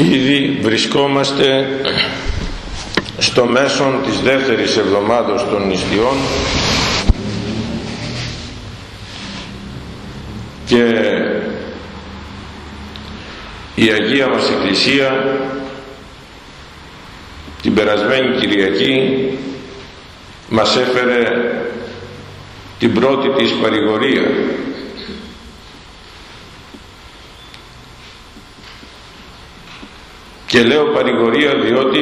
Ήδη βρισκόμαστε στο μέσον της δεύτερης εβδομάδος των νηστιών και η Αγία μας Εκκλησία την περασμένη Κυριακή μας έφερε την πρώτη της παρηγορία και λέω παρηγορία διότι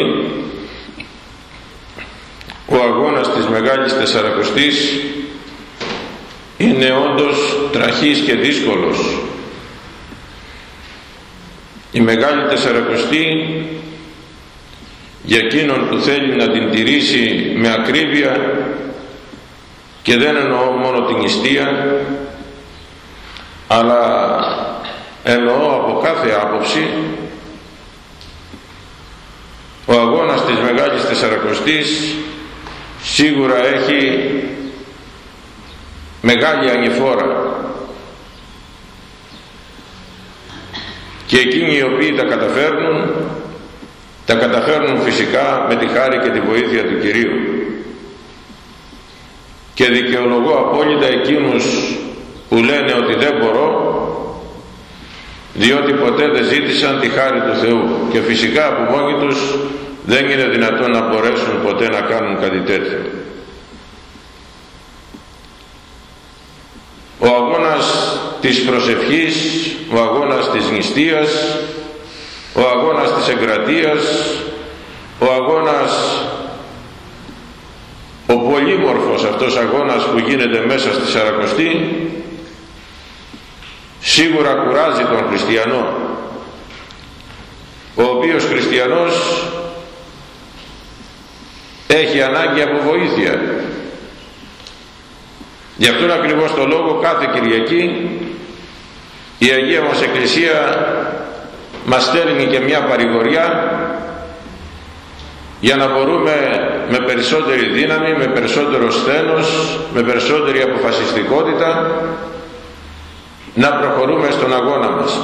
ο αγώνας της Μεγάλης Τεσσαρακοστής είναι όντως τραχής και δύσκολος. Η Μεγάλη Τεσσαρακοστή για εκείνον που θέλει να την τηρήσει με ακρίβεια και δεν εννοώ μόνο την νηστεία αλλά εννοώ από κάθε άποψη ο αγώνας της Μεγάλης Τεσσαρακοστής σίγουρα έχει μεγάλη ανηφόρα. Και εκείνοι οι οποίοι τα καταφέρνουν τα καταφέρνουν φυσικά με τη χάρη και τη βοήθεια του Κυρίου. Και δικαιολογώ απόλυτα εκείνους που λένε ότι δεν μπορώ διότι ποτέ δεν ζήτησαν τη χάρη του Θεού και φυσικά από μόνοι τους δεν είναι δυνατόν να μπορέσουν ποτέ να κάνουν κάτι τέτοιο. Ο αγώνας της προσευχής, ο αγώνας της νηστείας, ο αγώνας της εγκρατείας, ο αγώνας, ο πολύμορφος αυτός αγώνας που γίνεται μέσα στη Σαρακοστή, σίγουρα κουράζει τον χριστιανό, ο οποίος χριστιανός έχει ανάγκη από βοήθεια. Γι' αυτόν ακριβώς το λόγο κάθε Κυριακή η Αγία μας Εκκλησία μας στέλνει και μια παρηγοριά για να μπορούμε με περισσότερη δύναμη, με περισσότερο σθένος, με περισσότερη αποφασιστικότητα να προχωρούμε στον αγώνα μας.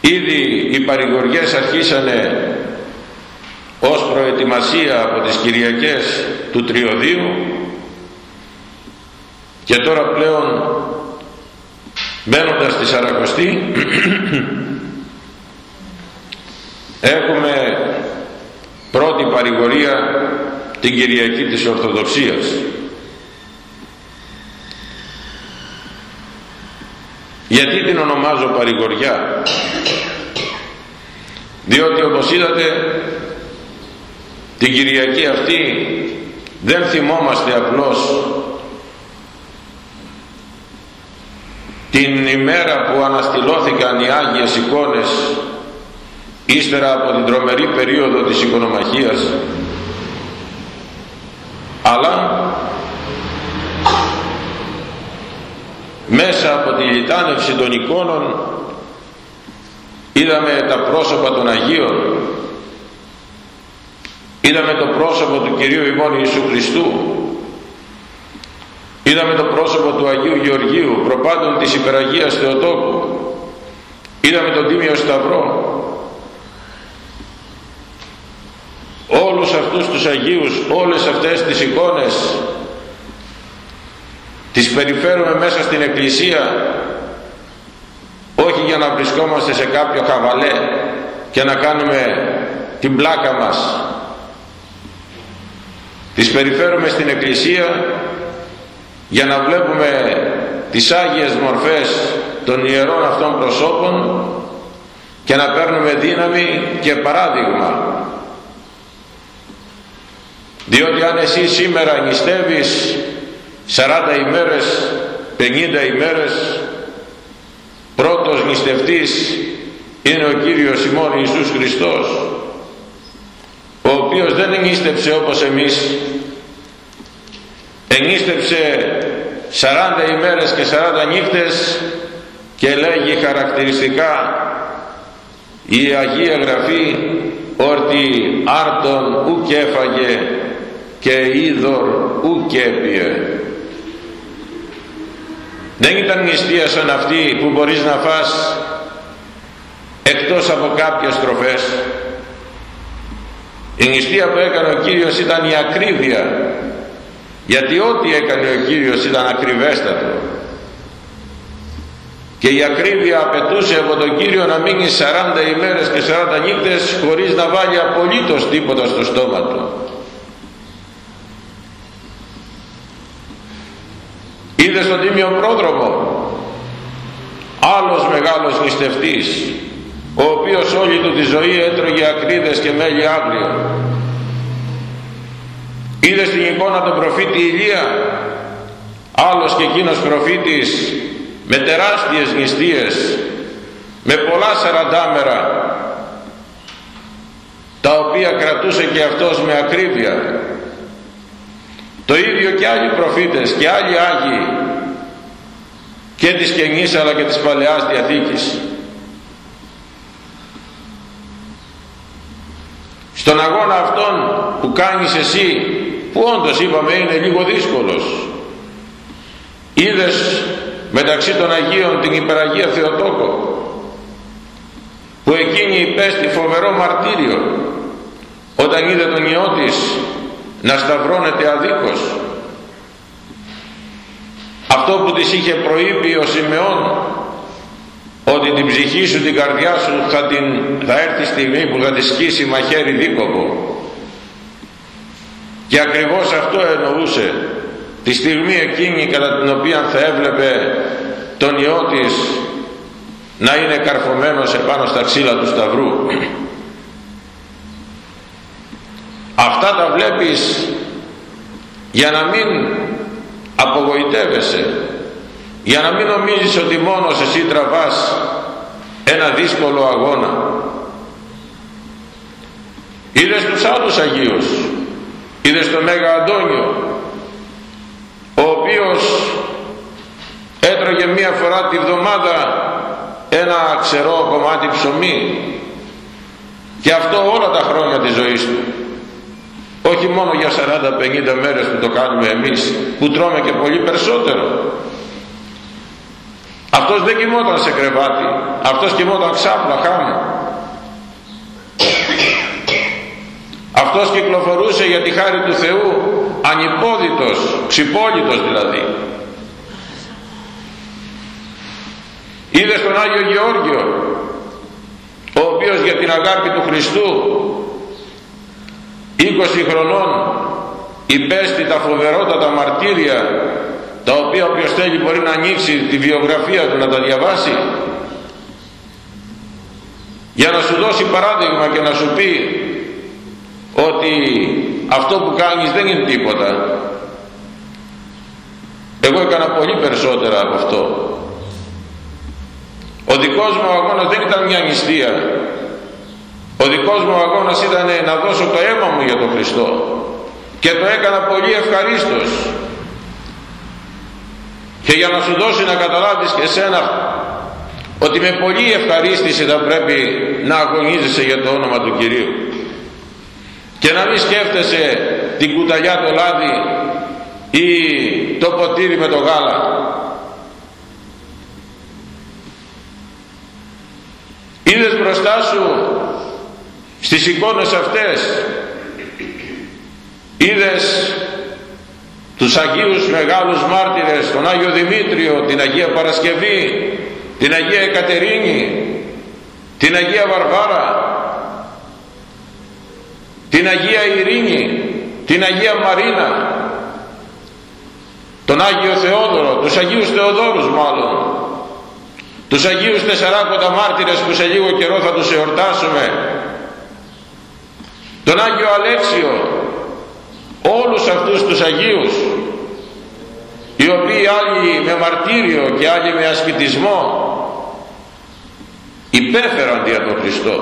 Ήδη οι παρηγοριές αρχίσανε ως προετοιμασία από τις Κυριακές του Τριωδίου και τώρα πλέον μπαίνοντας στη Σαρακοστή έχουμε πρώτη παρηγορία την Κυριακή της Ορθοδοξίας γιατί την ονομάζω παρηγοριά; Διότι όπως είδατε την Κυριακή αυτή δεν θυμόμαστε απλώς την ημέρα που αναστηλώθηκαν οι Άγιες εικόνες ύστερα από την τρομερή περίοδο της οικονομαχίας αλλά μέσα από τη λιτάνευση των εικόνων είδαμε τα πρόσωπα των Αγίων. Είδαμε το πρόσωπο του Κυρίου ημών Ιησού Χριστού. Είδαμε το πρόσωπο του Αγίου Γεωργίου προπάντων της Υπεραγίας Θεοτόκου. Είδαμε τον Τίμιο Σταυρό. Όλους αυτούς τους Αγίους όλες αυτές τις εικόνες τις περιφέρουμε μέσα στην Εκκλησία όχι για να βρισκόμαστε σε κάποιο χαβαλέ και να κάνουμε την πλάκα μας. Τις περιφέρουμε στην Εκκλησία για να βλέπουμε τις Άγιες μορφές των ιερών αυτών προσώπων και να παίρνουμε δύναμη και παράδειγμα. Διότι αν εσύ σήμερα νηστεύεις 40 ημέρες 50 ημέρες πρώτος νηστευτής είναι ο Κύριος ημών Ιησούς Χριστός ο οποίος δεν ενίστεψε όπως εμείς. Ενίστεψε 40 ημέρες και 40 νύχτες και λέγει χαρακτηριστικά η Αγία Γραφή ότι άρτον ουκ έφαγε και είδωρ ουκ έπιε δεν ήταν νηστεία σαν αυτή που μπορείς να φας εκτός από κάποιες τροφές η νηστεία που έκανε ο Κύριος ήταν η ακρίβεια γιατί ό,τι έκανε ο Κύριος ήταν ακριβέστατο. Και η ακρίβεια απαιτούσε από τον Κύριο να μείνει 40 ημέρες και 40 νύχτες χωρίς να βάλει απολύτως τίποτα στο στόμα του είδες στον Τίμιο Πρόδρομο; Άλλος μεγάλος νηστευτής ο οποίος όλη του τη ζωή έτρωγε ακρίδες και μέλι άγριο είδες στην εικόνα τον προφήτη Ηλία; Άλλος και εκείνος προφήτης με τεράστιες νηστείες με πολλά σαραντάμερα τα οποία κρατούσε και αυτός με ακρίβεια το ίδιο και άλλοι προφήτες και άλλοι Άγιοι και της Καινής αλλά και της Παλαιάς Διαθήκης. Στον αγώνα αυτόν που κάνεις εσύ που όντως είπαμε είναι λίγο δύσκολος. Είδες μεταξύ των Αγίων την Υπεραγία Θεοτόκο που εκείνη υπέστη φοβερό μαρτύριο όταν είδε τον ιό της να σταυρώνεται αδίκως. Αυτό που της είχε προείπει ο Σιμεών ότι την ψυχή σου, την καρδιά σου θα, την, θα έρθει στιγμή που θα της σκίσει μαχαίρι δίκοπο. Και ακριβώς αυτό εννοούσε τη στιγμή εκείνη κατά την οποία θα έβλεπε τον ιό της να είναι καρφωμένος επάνω στα ξύλα του σταυρού αυτά τα βλέπεις για να μην απογοητεύεσαι για να μην νομίζεις ότι μόνος εσύ τραβάς ένα δύσκολο αγώνα. Είδες τους άλλους Αγίους είδες τον Μέγα Αντώνιο ο οποίος έτρωγε μία φορά τη βδομάδα ένα ξερό κομμάτι ψωμί και αυτό όλα τα χρόνια της ζωής του όχι μόνο για 40-50 μέρες που το κάνουμε εμείς που τρώμε και πολύ περισσότερο. Αυτός δεν κοιμόταν σε κρεβάτι αυτός κοιμόταν ξάπλα χάμω. Αυτός κυκλοφορούσε για τη χάρη του Θεού ανυπόδητος, ξυπόλυτος δηλαδή. Είδε τον Άγιο Γεώργιο ο οποίος για την αγάπη του Χριστού 20 χρονών υπέστη τα φοβερότατα μαρτύρια τα οποία όποιος θέλει μπορεί να ανοίξει τη βιογραφία του να τα διαβάσει. Για να σου δώσει παράδειγμα και να σου πει ότι αυτό που κάνεις δεν είναι τίποτα. Εγώ έκανα πολύ περισσότερα από αυτό. Ο δικός μου αγώνας δεν ήταν μια νηστεία ο δικός μου αγώνας ήταν να δώσω το αίμα μου για τον Χριστό. Και το έκανα πολύ ευχαρίστως. Και για να σου δώσει να καταλάβεις και εσένα ότι με πολύ ευχαρίστηση θα πρέπει να αγωνίζεσαι για το όνομα του Κυρίου. Και να μην σκέφτεσαι την κουταλιά το λάδι ή το ποτήρι με το γάλα. Είδες μπροστά σου στις εικόνες αυτές είδες τους Αγίους Μεγάλους Μάρτυρες τον Άγιο Δημήτριο την Αγία Παρασκευή την Αγία Εκατερίνη την Αγία Βαρβάρα την Αγία Ειρήνη την Αγία Μαρίνα τον Άγιο Θεόδωρο τους Αγίους Θεοδόρους μάλλον τους Αγίους Τεσσαράκοντα Μάρτυρες που σε λίγο καιρό θα τους εορτάσουμε τον Άγιο Αλέξιο όλους αυτούς τους Αγίους οι οποίοι άλλοι με μαρτύριο και άλλοι με ασκητισμό υπέφεραν δια τον Χριστό.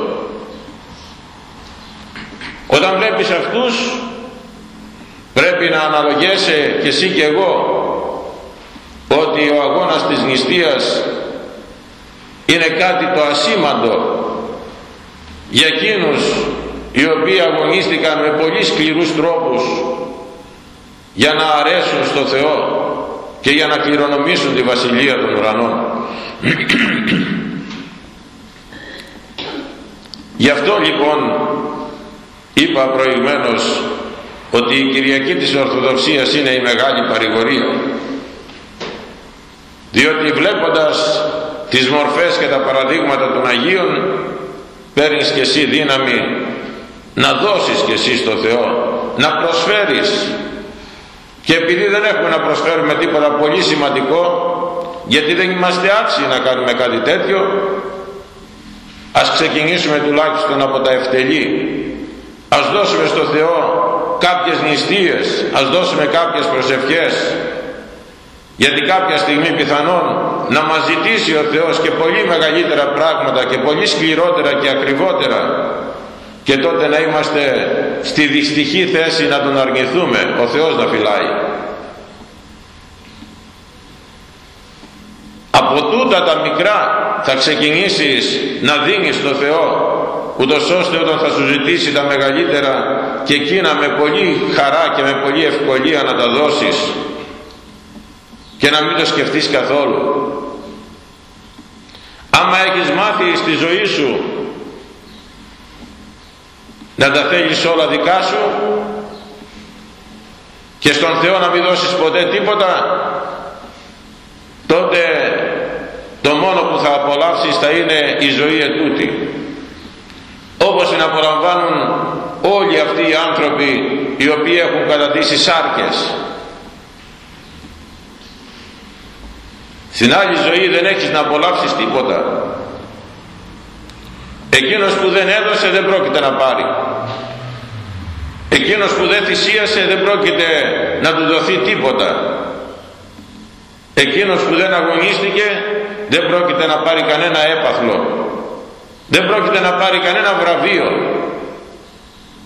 Όταν βλέπεις αυτούς πρέπει να αναλογέσαι και εσύ και εγώ ότι ο αγώνας της νηστείας είναι κάτι το ασήμαντο για εκείνους οι οποίοι αγωνίστηκαν με πολύ σκληρούς τρόπους για να αρέσουν στο Θεό και για να κληρονομήσουν τη βασιλεία των ουρανών. Γι' αυτό λοιπόν είπα προηγουμένως ότι η Κυριακή της Ορθοδοξίας είναι η μεγάλη παρηγορία διότι βλέποντας τις μορφές και τα παραδείγματα των Αγίων παίρνεις και εσύ δύναμη να δώσεις και εσύ στο Θεό να προσφέρεις. Και επειδή δεν έχουμε να προσφέρουμε τίποτα πολύ σημαντικό γιατί δεν είμαστε άξιοι να κάνουμε κάτι τέτοιο ας ξεκινήσουμε τουλάχιστον από τα ευτελή. Ας δώσουμε στο Θεό κάποιες νηστείες ας δώσουμε κάποιες προσευχές. Γιατί κάποια στιγμή πιθανόν να μας ζητήσει ο Θεός και πολύ μεγαλύτερα πράγματα και πολύ σκληρότερα και ακριβότερα και τότε να είμαστε στη δυστυχή θέση να τον αρνηθούμε ο Θεός να φυλάει. Από τούτα τα μικρά θα ξεκινήσεις να δίνεις στο Θεό ούτως ώστε όταν θα σου ζητήσει τα μεγαλύτερα και εκείνα με πολύ χαρά και με πολύ ευκολία να τα δώσεις και να μην το σκεφτείς καθόλου. Άμα έχεις μάθει στη ζωή σου να τα θέλεις όλα δικά σου και στον Θεό να μην δώσεις ποτέ τίποτα τότε το μόνο που θα απολαύσεις θα είναι η ζωή ετούτη. Όπως την απολαμβάνουν όλοι αυτοί οι άνθρωποι οι οποίοι έχουν κατατήσει σάρκες. Στην άλλη ζωή δεν έχεις να απολαύσεις τίποτα εκείνος που δεν έδωσε δεν πρόκειται να πάρει. Εκείνος που δεν θυσίασε δεν πρόκειται να του δοθεί τίποτα. Εκείνος που δεν αγωνίστηκε δεν πρόκειται να πάρει κανένα έπαθλο. Δεν πρόκειται να πάρει κανένα βραβείο.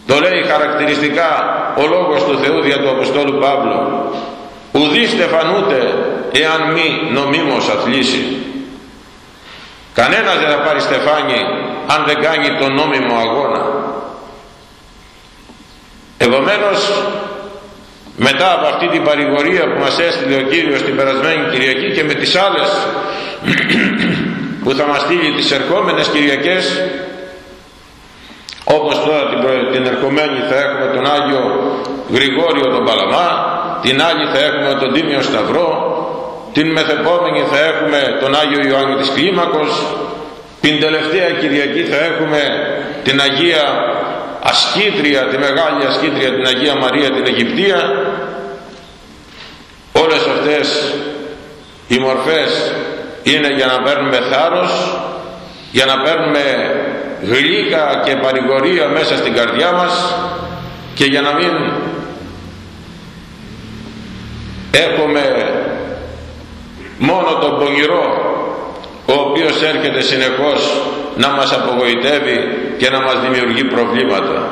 Το λέει χαρακτηριστικά ο λόγος του Θεού δια του Αποστόλου Παύλου. Ουδή στεφανούται εάν μη νομίμως αθλήσει κανένας δεν θα πάρει στεφάνι αν δεν κάνει τον νόμιμο αγώνα. Επομένως μετά από αυτή την παρηγορία που μας έστειλε ο Κύριος την περασμένη Κυριακή και με τις άλλες που θα μας στείλει τις ερχόμενες Κυριακές όπως τώρα την, την ερχομένη θα έχουμε τον Άγιο Γρηγόριο τον Παλαμά την άλλη θα έχουμε τον Τίμιο Σταυρό την μεθεπόμενη θα έχουμε τον Άγιο Ιωάννη της Κλίμακος την τελευταία Κυριακή θα έχουμε την Αγία Ασκήτρια τη Μεγάλη Ασκήτρια την Αγία Μαρία την Αιγυπτία. Όλες αυτές οι μορφές είναι για να παίρνουμε θάρρος για να παίρνουμε γλύκα και παρηγορία μέσα στην καρδιά μας και για να μην έχουμε μόνο τον πονηρό ο οποίος έρχεται συνεχώς να μας απογοητεύει και να μας δημιουργεί προβλήματα.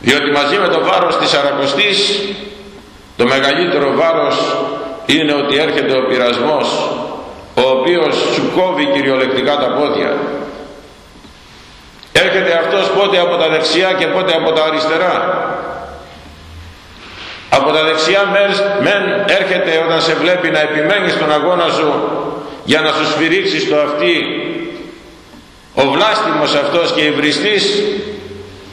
Διότι μαζί με το βάρος της Αρακοστής το μεγαλύτερο βάρος είναι ότι έρχεται ο πειρασμός ο οποίος σου κόβει κυριολεκτικά τα πόδια. Έρχεται αυτός πότε από τα δεξιά και πότε από τα αριστερά από τα δεξιά μεν έρχεται όταν σε βλέπει να επιμένεις στον αγώνα σου για να σου σφυρίξεις το αυτί. Ο βλάστημος αυτός και υβριστής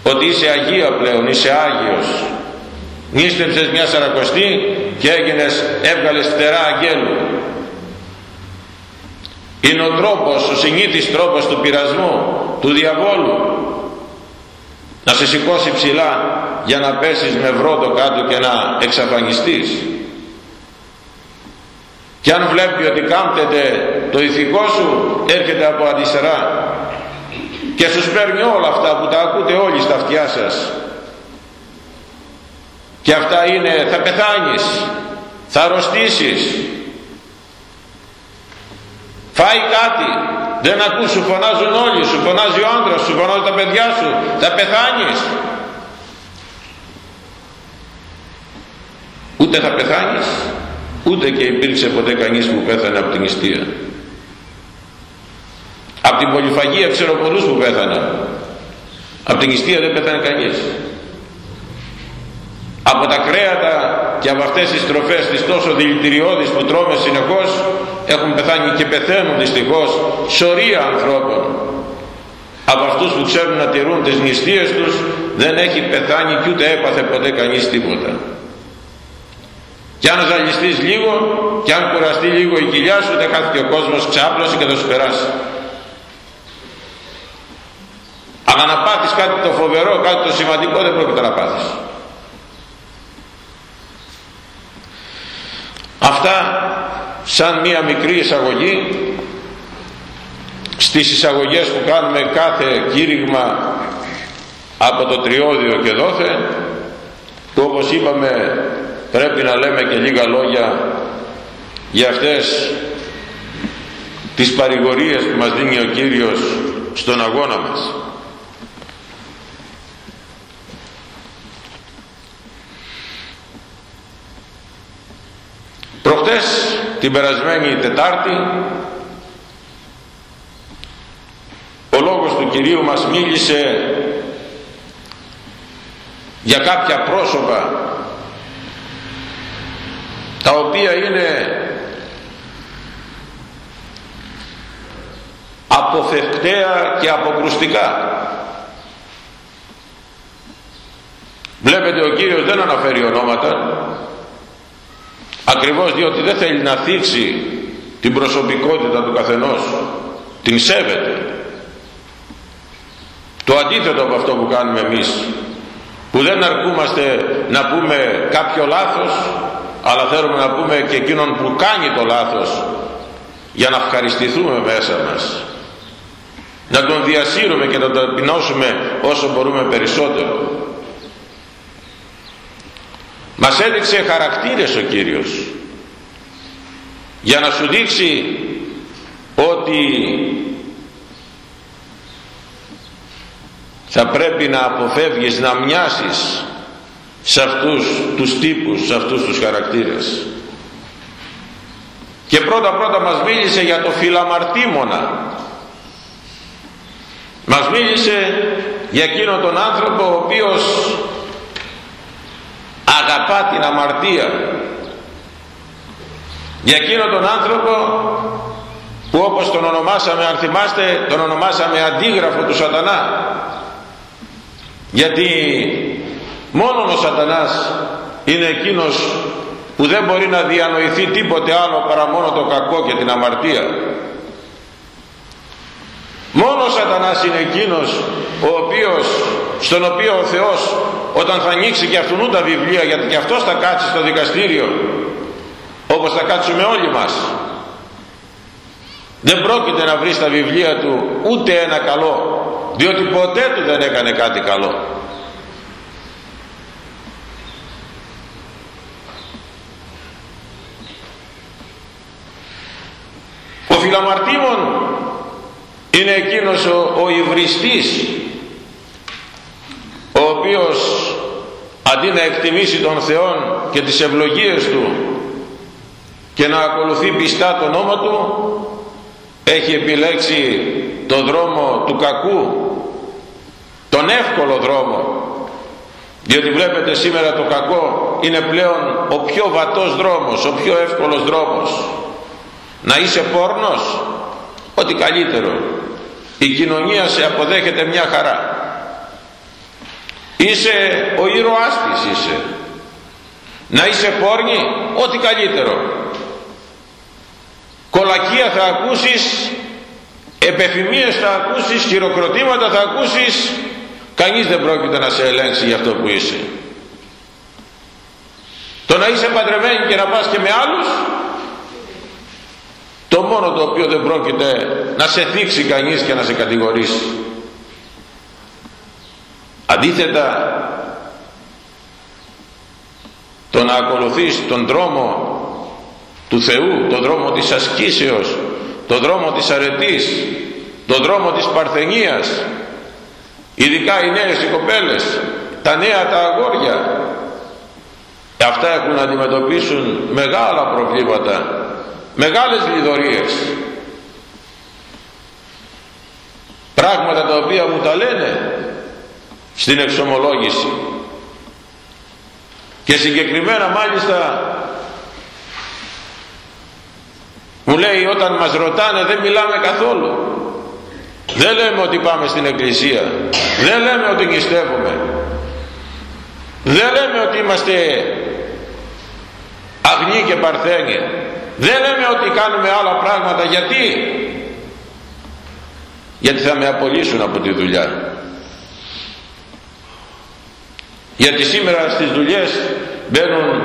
ότι είσαι Αγία πλέον, είσαι Άγιος. Νίστεψες μια σαρακοστή και έγινες, έβγαλες φτερά αγγέλου. Είναι ο τρόπος, ο συνήθις τρόπος του πειρασμού, του διαβόλου να σε σηκώσει ψηλά για να πέσεις με βρότο κάτω και να εξαφανιστείς. Και αν βλέπει ότι κάμπτεται το ηθικό σου έρχεται από αριστερά. Και σου παίρνει όλα αυτά που τα ακούτε όλοι στα αυτιά σας. Και αυτά είναι θα πεθάνεις θα αρρωστήσεις. Φάει κάτι δεν ακούς σου φωνάζουν όλοι σου φωνάζει ο άντρας σου φωνάζουν τα παιδιά σου θα πεθάνεις ούτε θα πεθάνεις ούτε και υπήρξε ποτέ κανείς που πέθανε από την νηστεία. Από την πολυφαγία ξέρω πολλούς που πέθαναν. Από την νηστεία δεν πέθανε κανείς. Από τα κρέατα και από αυτές τις τροφές τις τόσο δηλητηριώδεις που τρώμε συνεχώς έχουν πεθάνει και πεθαίνουν δυστυχώς σωρία ανθρώπων. Από αυτούς που ξέρουν να τηρούν τις νηστείες τους δεν έχει πεθάνει και ούτε έπαθε ποτέ κανείς τίποτα και αν ζαλιστείς λίγο και αν κουραστεί λίγο η κοιλιά σου δεν χάθηκε ο κόσμος ξάπλωσε και θα σου περάσει. Αλλά να πάθεις κάτι το φοβερό κάτι το σημαντικό δεν πρόκειται να πάθεις. Αυτά σαν μία μικρή εισαγωγή στις εισαγωγές που κάνουμε κάθε κήρυγμα από το τριώδιο και δόθε που όπως είπαμε πρέπει να λέμε και λίγα λόγια για αυτές τις παρηγορίες που μας δίνει ο Κύριος στον αγώνα μας. Προχτές την περασμένη Τετάρτη ο λόγος του Κυρίου μας μίλησε για κάποια πρόσωπα τα οποία είναι αποφευκταία και αποκρουστικά. Βλέπετε ο Κύριος δεν αναφέρει ονόματα ακριβώς διότι δεν θέλει να θίξει την προσωπικότητα του καθενός την σέβεται. Το αντίθετο από αυτό που κάνουμε εμείς που δεν αρκούμαστε να πούμε κάποιο λάθος αλλά θέλουμε να πούμε και εκείνον που κάνει το λάθος για να ευχαριστηθούμε μέσα μας. Να τον διασύρουμε και να τον ταπεινώσουμε όσο μπορούμε περισσότερο. Μας έδειξε χαρακτήρες ο Κύριος. Για να σου δείξει ότι θα πρέπει να αποφεύγεις να μοιάσεις σε αυτούς τους τύπους, σε αυτούς τους χαρακτήρες. Και πρώτα πρώτα μας μίλησε για το φιλαμαρτήμονα. Μας μίλησε για εκείνον τον άνθρωπο ο οποίος αγαπά την αμαρτία. Για εκείνον τον άνθρωπο που όπως τον ονομάσαμε, αν θυμάστε, τον ονομάσαμε αντίγραφο του σατανά. Γιατί μόνο ο σατανάς είναι εκείνος που δεν μπορεί να διανοηθεί τίποτε άλλο παρά μόνο το κακό και την αμαρτία. Μόνο ο σατανάς είναι εκείνος ο οποίος στον οποίο ο Θεός όταν θα ανοίξει και αυτού τα βιβλία γιατί και αυτός θα κάτσει στο δικαστήριο όπως θα κάτσουμε όλοι μας. Δεν πρόκειται να βρει στα βιβλία του ούτε ένα καλό διότι ποτέ του δεν έκανε κάτι καλό ο φιλαμαρτήμων είναι εκείνος ο, ο υβριστής ο οποίος αντί να εκτιμήσει τον Θεό και τις ευλογίες Του και να ακολουθεί πιστά το όνομα Του έχει επιλέξει τον δρόμο του κακού τον εύκολο δρόμο. Διότι βλέπετε σήμερα το κακό είναι πλέον ο πιο βατός δρόμος ο πιο εύκολος δρόμος να είσαι πόρνος; Ό,τι καλύτερο. Η κοινωνία σε αποδέχεται μια χαρά. Είσαι ο ήρωάς της είσαι. Να είσαι πόρνη; Ό,τι καλύτερο. Κολακία θα ακούσεις επεφημίες θα ακούσεις χειροκροτήματα θα ακούσεις. Κανείς δεν πρόκειται να σε ελέγξει για αυτό που είσαι. Το να είσαι παντρεμένη και να πας και με άλλους το μόνο το οποίο δεν πρόκειται να σε θίξει κανείς και να σε κατηγορήσει. Αντίθετα το να ακολουθείς τον δρόμο του Θεού, τον δρόμο της ασκήσεως, τον δρόμο της αρετής, τον δρόμο της παρθενίας, ειδικά οι νέες οι κοπέλες, τα νέα τα αγόρια, αυτά έχουν να αντιμετωπίσουν μεγάλα προβλήματα μεγάλες λιδωρίες πράγματα τα οποία μου τα λένε στην εξομολόγηση. Και συγκεκριμένα μάλιστα μου λέει όταν μας ρωτάνε δεν μιλάμε καθόλου. Δεν λέμε ότι πάμε στην εκκλησία. Δεν λέμε ότι νηστεύουμε. Δεν λέμε ότι είμαστε αγνοί και παρθένοι δεν λέμε ότι κάνουμε άλλα πράγματα γιατί; Γιατί θα με απολύσουν από τη δουλειά. Γιατί σήμερα στις δουλειές μπαίνουν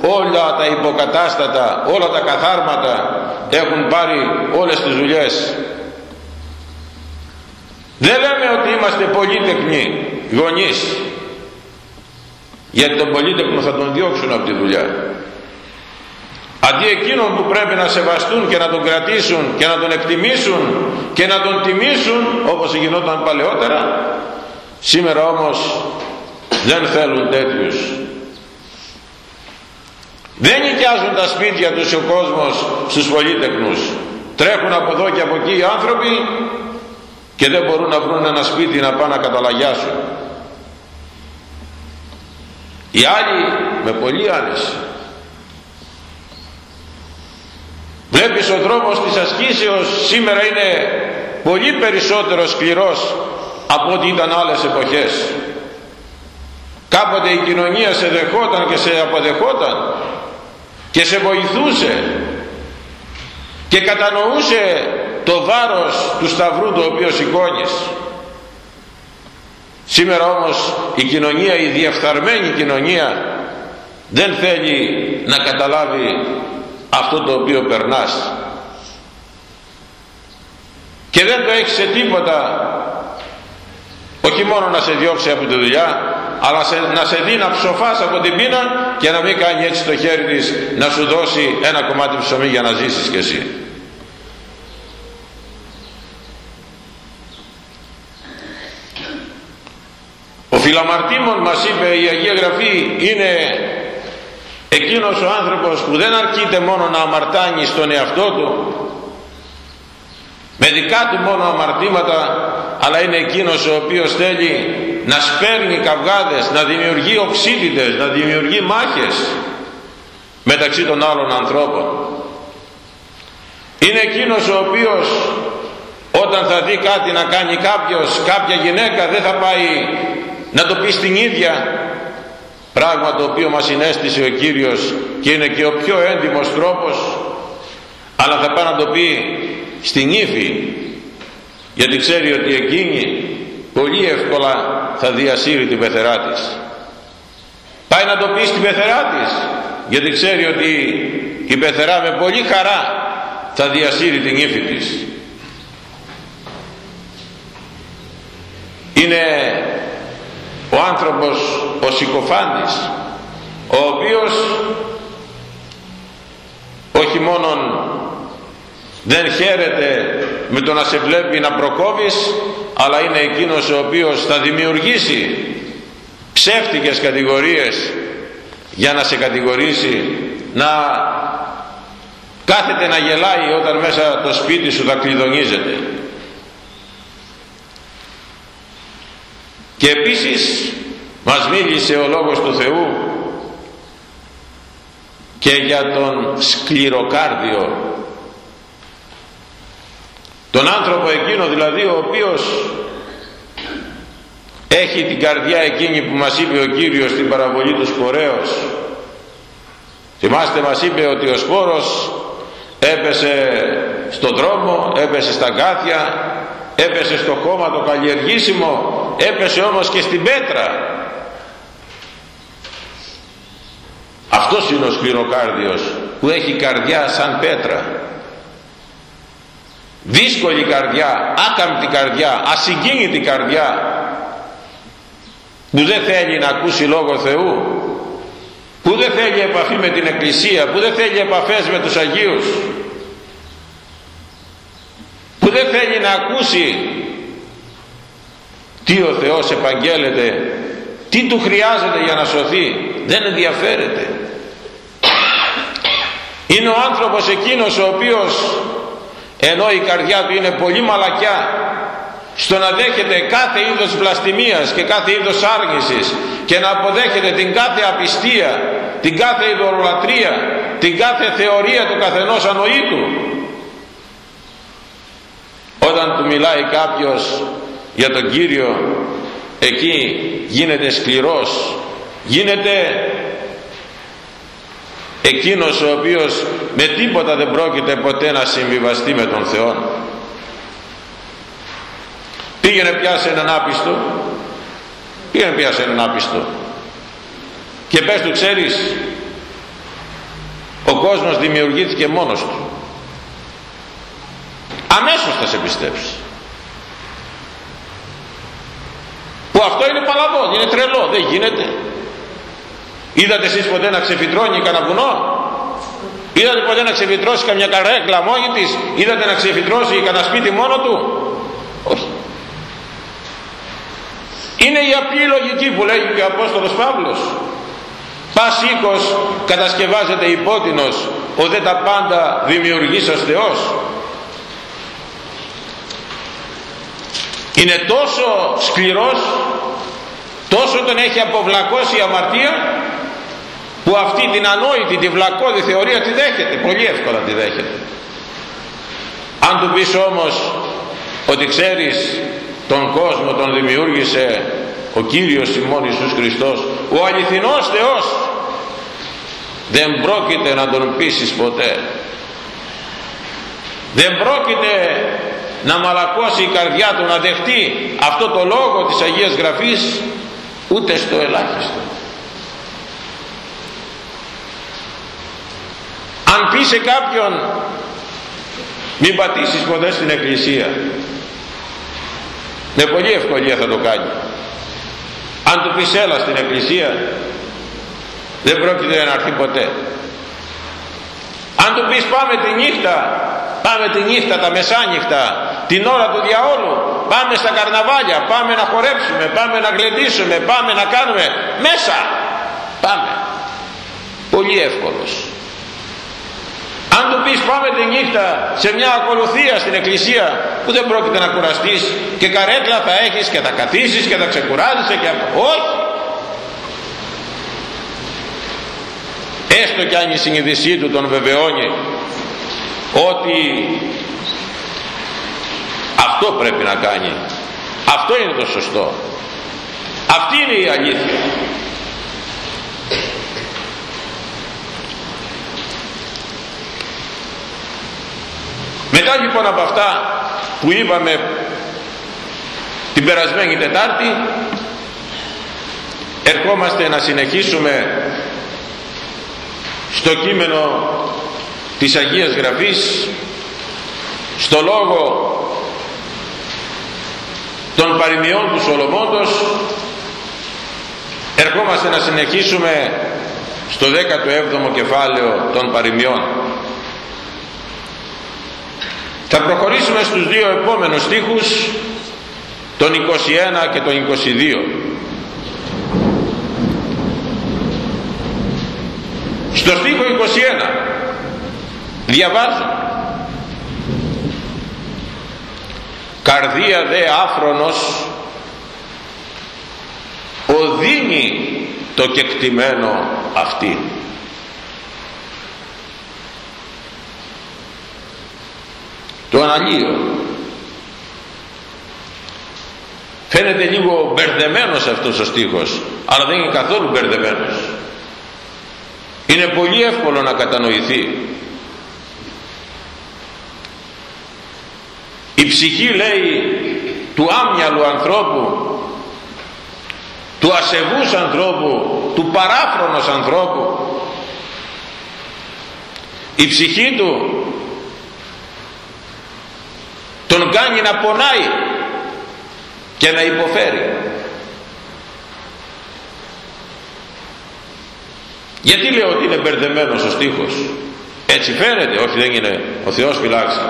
όλα τα υποκατάστατα όλα τα καθάρματα έχουν πάρει όλες τις δουλειές. Δεν λέμε ότι είμαστε πολύτεκνοι γονείς γιατί τον πολύτεκνο θα τον διώξουν από τη δουλειά αντί εκείνον που πρέπει να σεβαστούν και να τον κρατήσουν και να τον εκτιμήσουν και να τον τιμήσουν όπως γινόταν παλαιότερα σήμερα όμως δεν θέλουν τέτοιους. Δεν νοικιάζουν τα σπίτια τους ο κόσμος στους πολίτεκνους τρέχουν από εδώ και από εκεί οι άνθρωποι και δεν μπορούν να βρουν ένα σπίτι να πάνε να καταλαγιάσουν. Οι άλλοι με πολύ άνεση βλέπεις ο δρόμος της ασκήσεως σήμερα είναι πολύ περισσότερο σκληρός από ό,τι ήταν άλλες εποχές. Κάποτε η κοινωνία σε δεχόταν και σε αποδεχόταν και σε βοηθούσε και κατανοούσε το βάρος του σταυρού το οποίο σηκώνεις. Σήμερα όμως η κοινωνία η διεφθαρμένη κοινωνία δεν θέλει να καταλάβει αυτό το οποίο περνάς. Και δεν το έχεις σε τίποτα όχι μόνο να σε διώξει από τη δουλειά αλλά να σε δει να ψοφάς από την πείνα και να μην κάνει έτσι το χέρι της να σου δώσει ένα κομμάτι ψωμί για να ζήσεις κι εσύ. Ο Φιλαμαρτήμων μας είπε η Αγία Γραφή είναι εκείνος ο άνθρωπος που δεν αρκείται μόνο να αμαρτάνει στον εαυτό του με δικά του μόνο αμαρτήματα αλλά είναι εκείνος ο οποίος θέλει να σπέρνει καυγάδες να δημιουργεί οξύτητες να δημιουργεί μάχες μεταξύ των άλλων ανθρώπων. Είναι εκείνος ο οποίος όταν θα δει κάτι να κάνει κάποιος κάποια γυναίκα δεν θα πάει να το πει στην ίδια πράγμα το οποίο μας συνέστησε ο Κύριος και είναι και ο πιο έντιμος τρόπος αλλά θα πάει να το πει στην ύφη γιατί ξέρει ότι εκείνη πολύ εύκολα θα διασύρει την πεθερά της. Πάει να το πει στην πεθερά της γιατί ξέρει ότι η πεθερά με πολύ χαρά θα διασύρει την ύφη της. Είναι ο άνθρωπος ο συκοφάντης ο οποίος όχι μόνον δεν χαίρεται με το να σε βλέπει να προκόβεις αλλά είναι εκείνος ο οποίος θα δημιουργήσει ψεύτικες κατηγορίες για να σε κατηγορήσει να κάθεται να γελάει όταν μέσα το σπίτι σου θα κλειδονίζεται. Και επίσης μας μίλησε ο Λόγος του Θεού και για τον σκληροκάρδιο. Τον άνθρωπο εκείνο δηλαδή ο οποίος έχει την καρδιά εκείνη που μας είπε ο Κύριος στην παραβολή του σπορέως. Θυμάστε μας είπε ότι ο σπόρος έπεσε στον δρόμο έπεσε στα γάθια έπεσε στο χώμα το καλλιεργήσιμο έπεσε όμως και στην πέτρα αυτός είναι ο σκληροκάρδιος που έχει καρδιά σαν πέτρα. Δύσκολη καρδιά, άκαμπτη καρδιά, ασυγκίνητη καρδιά που δεν θέλει να ακούσει Λόγο Θεού που δεν θέλει επαφή με την Εκκλησία που δεν θέλει επαφές με τους Αγίους που δεν θέλει να ακούσει τι ο Θεός επαγγέλλεται τι του χρειάζεται για να σωθεί δεν ενδιαφέρεται είναι ο άνθρωπος εκείνος ο οποίος ενώ η καρδιά του είναι πολύ μαλακιά στο να δέχεται κάθε είδος βλαστημίας και κάθε είδος άργησης και να αποδέχεται την κάθε απιστία, την κάθε ειδωλολατρία, την κάθε θεωρία του καθενός ανοήτου. Όταν του μιλάει κάποιος για τον Κύριο εκεί γίνεται σκληρός, γίνεται εκείνος ο οποίος με τίποτα δεν πρόκειται ποτέ να συμβιβαστεί με τον Θεό. Πήγαινε πιάσει έναν άπιστο. Πήγαινε πιάσει έναν άπιστο. Και πες του ξέρεις ο κόσμος δημιουργήθηκε μόνος του. Αμέσως θα σε πιστέψει που αυτό είναι παλαβό, είναι τρελό, δεν γίνεται είδατε εσείς ποτέ να ξεφυτρώνει κανένα βουνό; Είδατε ποτέ να ξεφυτρώσει καμιά καρέκλα μόνη της; Είδατε να ξεφυτρώσει κανένα σπίτι μόνο του; Όχι είναι η απλή λογική που λέγει και ο Απόστολος Παύλος. Πας οίκος κατασκευάζεται υπότινος, ο δε τα πάντα δημιουργήσας Θεός. Είναι τόσο σκληρός, τόσο τον έχει αποβλακώσει η αμαρτία, που αυτή την ανόητη, την βλακώδη θεωρία τη δέχεται, πολύ εύκολα τη δέχεται. Αν του πεις όμως ότι ξέρεις τον κόσμο τον δημιούργησε ο Κύριος ημών Ιησούς Χριστός ο αληθινός Θεός δεν πρόκειται να τον πείσεις ποτέ. Δεν πρόκειται να μαλακώσει η καρδιά του να δεχτεί αυτό το λόγο της Αγίας Γραφής ούτε στο ελάχιστο αν πει σε κάποιον μην πατήσεις ποτέ στην εκκλησία. Με πολύ ευκολία θα το κάνει. Αν του πεις έλα στην εκκλησία δεν πρόκειται να έρθει ποτέ. Αν του πεις πάμε τη νύχτα πάμε τη νύχτα τα μεσάνυχτα την ώρα του διαόλου πάμε στα καρναβάλια πάμε να χορέψουμε πάμε να γλεντήσουμε πάμε να κάνουμε μέσα πάμε. Πολύ εύκολος αν του πεις πάμε τη νύχτα σε μια ακολουθία στην εκκλησία που δεν πρόκειται να κουραστείς και καρέκλα θα έχεις και θα καθίσεις και θα ξεκουράζεσαι και αυτό. Όχι. Έστω κι αν η συνειδησή του τον βεβαιώνει ότι αυτό πρέπει να κάνει. Αυτό είναι το σωστό. Αυτή είναι η αλήθεια. Μετά λοιπόν από αυτά που είπαμε την περασμένη Τετάρτη ερχόμαστε να συνεχίσουμε στο κείμενο της Αγίας Γραφής στο λόγο των παροιμιών του Σολομώντος ερχόμαστε να συνεχίσουμε στο 17ο κεφάλαιο των παροιμιών θα προχωρήσουμε στους δύο επόμενους στίχους, τον 21 και τον 22. Στο στίχο 21 διαβάζω «Καρδία δε άφρονος οδύνει το κεκτημένο αυτή». Το αναλύω. Φαίνεται λίγο μπερδεμένος αυτός ο στίχος αλλά δεν είναι καθόλου μπερδεμένος. Είναι πολύ εύκολο να κατανοηθεί. Η ψυχή λέει του άμυαλου ανθρώπου του ασεβούς ανθρώπου του παράφρονος ανθρώπου η ψυχή του τον κάνει να πονάει και να υποφέρει. Γιατί λέω ότι είναι μπερδεμένος ο στίχος; Έτσι φαίνεται όχι δεν είναι ο Θεός φυλάξει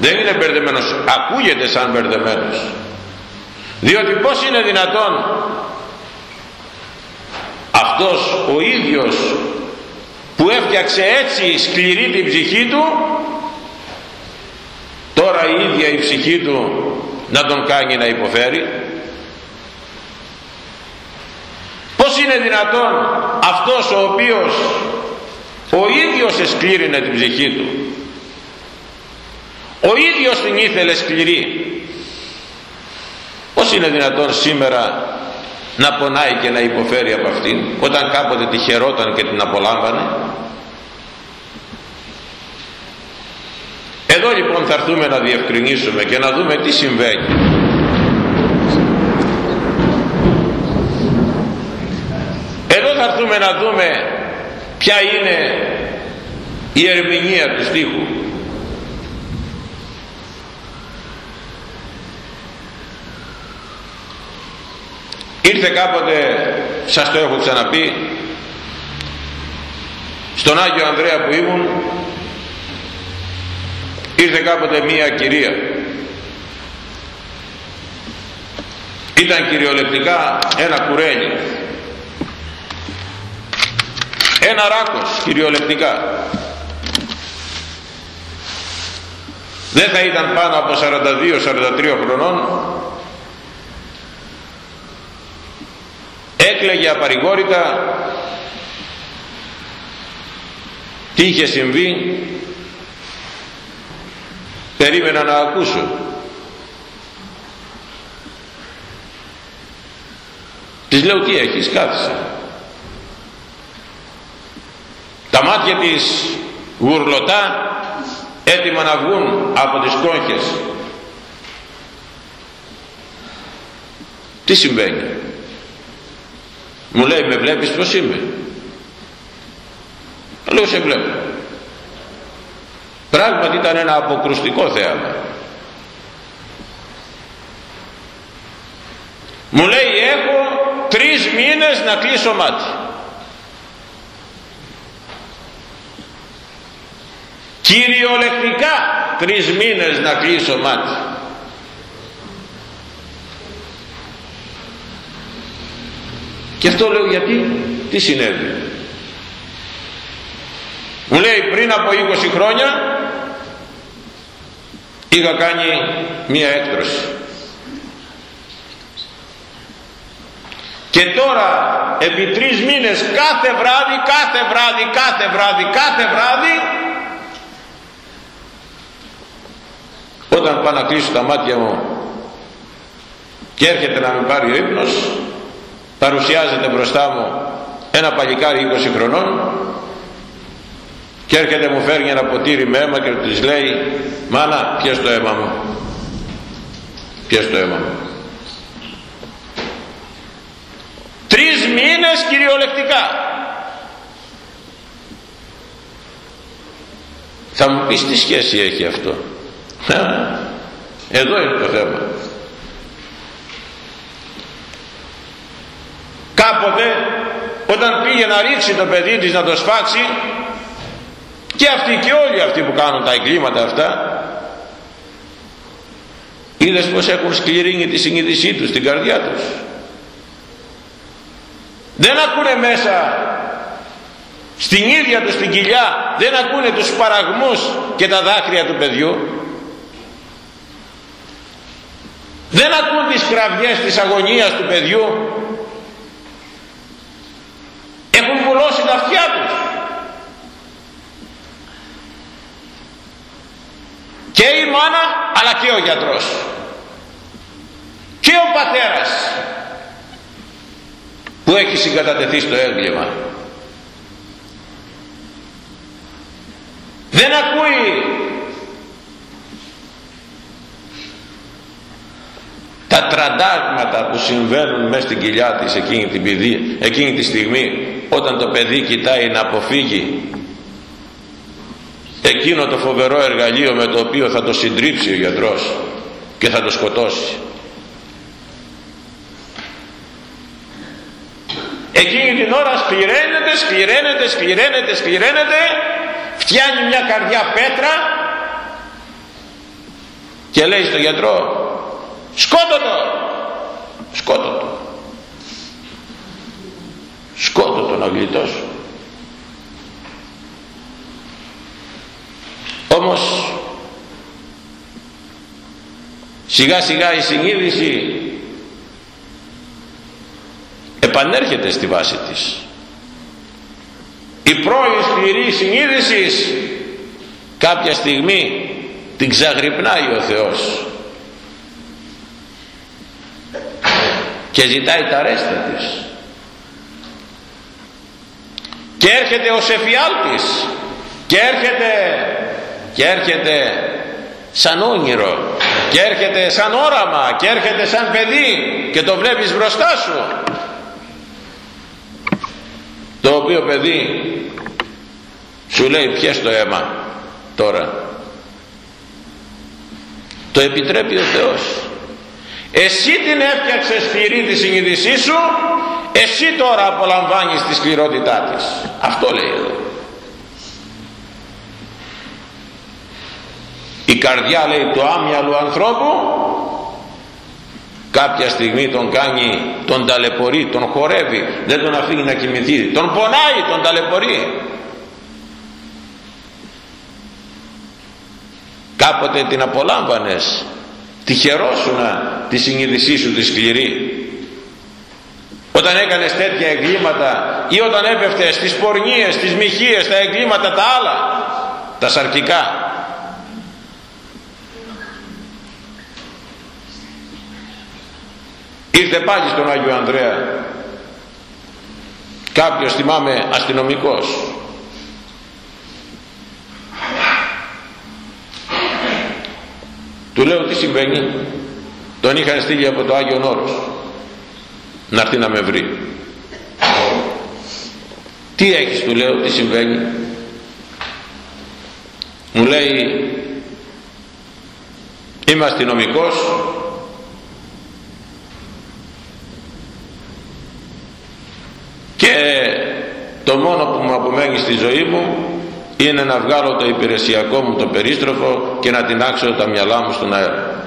δεν είναι μπερδεμένος ακούγεται σαν μπερδεμένος. Διότι πως είναι δυνατόν αυτός ο ίδιος που έφτιαξε έτσι σκληρή την ψυχή του τώρα η ίδια η ψυχή του να τον κάνει να υποφέρει. Πως είναι δυνατόν αυτός ο οποίος ο ίδιος εσκλήρινε την ψυχή του ο ίδιος την ήθελε σκληρή πως είναι δυνατόν σήμερα να πονάει και να υποφέρει από αυτήν όταν κάποτε τη χαιρόταν και την απολάμβανε; Εδώ λοιπόν θα έρθουμε να διευκρινίσουμε και να δούμε τι συμβαίνει. Εδώ θα έρθουμε να δούμε ποια είναι η ερμηνεία του στίχου. Ήρθε κάποτε σας το έχω ξαναπεί στον Άγιο Ανδρέα που ήμουν ήρθε κάποτε μία κυρία. Ήταν κυριολεκτικά ένα κουρέλι. Ένα ράκος κυριολεκτικά. Δεν θα ήταν πάνω από 42-43 χρονών. Έκλαιγε απαρηγόρητα. Τι είχε συμβεί; Περίμενα να ακούσω. Της λέω τι έχεις κάθισε τα μάτια της γουρλωτά έτοιμα να βγουν από τις κόγχες τι συμβαίνει; Μου λέει με βλέπεις πως είμαι; Λέω σε βλέπω πράγματι ήταν ένα αποκρουστικό θέαμα. Μου λέει έχω τρεις μήνες να κλείσω μάτι. Κυριολεκτικά τρεις μήνες να κλείσω μάτι. Και αυτό λέω γιατί; Τι συνέβη; Μου λέει πριν από 20 χρόνια είχα κάνει μία έκτρωση. Και τώρα επί τρεις μήνες κάθε βράδυ, κάθε βράδυ, κάθε βράδυ, κάθε βράδυ όταν πάω να κλείσω τα μάτια μου και έρχεται να με πάρει ο ύπνος παρουσιάζεται μπροστά μου ένα παλικάρι 20 χρονών και έρχεται μου φέρνει ένα ποτήρι με αίμα και της λέει μάνα πιες το αίμα μου πιες το αίμα μου. Τρεις μήνες κυριολεκτικά. Θα μου πεις τι σχέση έχει αυτό. Εδώ είναι το θέμα. Κάποτε όταν πήγε να ρίξει το παιδί της να το σφάξει και αυτοί και όλοι αυτοί που κάνουν τα εγκλήματα αυτά είδες πως έχουν σκληρύνει τη συνείδησή τους την καρδιά τους. Δεν ακούνε μέσα στην ίδια τους την κοιλιά δεν ακούνε τους παραγμούς και τα δάκρυα του παιδιού. Δεν ακούν τις κραυγές της αγωνίας του παιδιού. Έχουν πουλώσει τα αυτιά τους και η μάνα αλλά και ο γιατρός. Και ο πατέρας που έχει συγκατατεθεί στο έγκλημα. Δεν ακούει. Τα τραντάγματα που συμβαίνουν μέσα στην κοιλιά της εκείνη, την παιδί, εκείνη τη στιγμή όταν το παιδί κοιτάει να αποφύγει εκείνο το φοβερό εργαλείο με το οποίο θα το συντρίψει ο γιατρός και θα το σκοτώσει. Εκείνη την ώρα σκληραίνεται, σκληραίνεται, σκληραίνεται, σκληραίνεται φτιάνει μια καρδιά πέτρα και λέει στον γιατρό σκότω το σκότω το σκότω το να γλιτώσω όμως σιγά σιγά η συνείδηση επανέρχεται στη βάση της. Η πρώην σκληρή συνείδηση κάποια στιγμή την ξαγρυπνάει ο Θεός και ζητάει τα ρέστα της. Και έρχεται ο εφιάλτης και έρχεται και έρχεται σαν όνειρο και έρχεται σαν όραμα και έρχεται σαν παιδί και το βλέπεις μπροστά σου. Το οποίο παιδί σου λέει πιες το αίμα τώρα το επιτρέπει ο Θεός. Εσύ την έφτιαξες σφυρί τη συνείδησή σου εσύ τώρα απολαμβάνεις τη σκληρότητά της αυτό λέει εδώ η καρδιά λέει του άμυαλου ανθρώπου κάποια στιγμή τον κάνει τον ταλαιπωρεί, τον χορεύει δεν τον αφήνει να κοιμηθεί τον πονάει, τον ταλαιπωρεί. Κάποτε την απολάμβανες τυχερόσουνα τη συνείδησή σου τη σκληρή. Όταν έκανες τέτοια εγκλήματα ή όταν έπεφτες στις πορνίες, στις μοιχείες, τα εγκλήματα τα άλλα τα σαρκικά ήρθε πάλι στον Άγιο Ανδρέα. Κάποιος θυμάμαι αστυνομικός. Του λέω τι συμβαίνει; Τον είχαν στείλει από το Άγιο Όρος να έρθει να με βρει τι έχεις; του λέω τι συμβαίνει; Μου λέει είμαι αστυνομικός και το μόνο που μου απομένει στη ζωή μου είναι να βγάλω το υπηρεσιακό μου το περίστροφο και να τεινάξω τα μυαλά μου στον αέρα.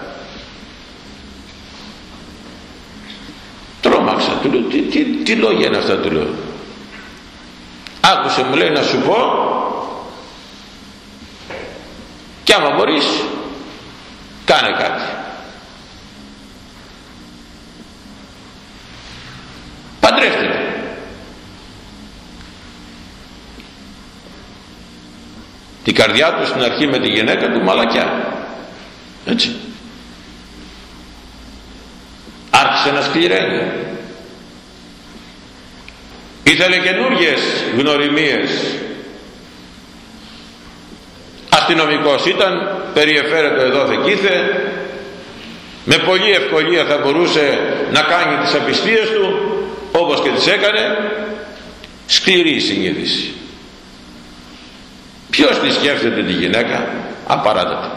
Τρόμαξα. Του λέω τι, τι, τι λόγια είναι αυτά του λέω. Άκουσε μου λέει να σου πω και άμα μπορείς κάνε κάτι την καρδιά του στην αρχή με τη γυναίκα του μαλακιά. Έτσι. Άρχισε να σκληραίνει. Ήθελε καινούργιες γνωριμίες. Αστυνομικός ήταν περιεφέρετο εδώ θεκήθε με πολλή ευκολία θα μπορούσε να κάνει τις απιστίες του όπως και τις έκανε. Σκληρή συνείδηση ποιος τη σκέφτεται τη γυναίκα; Απαράδεκτη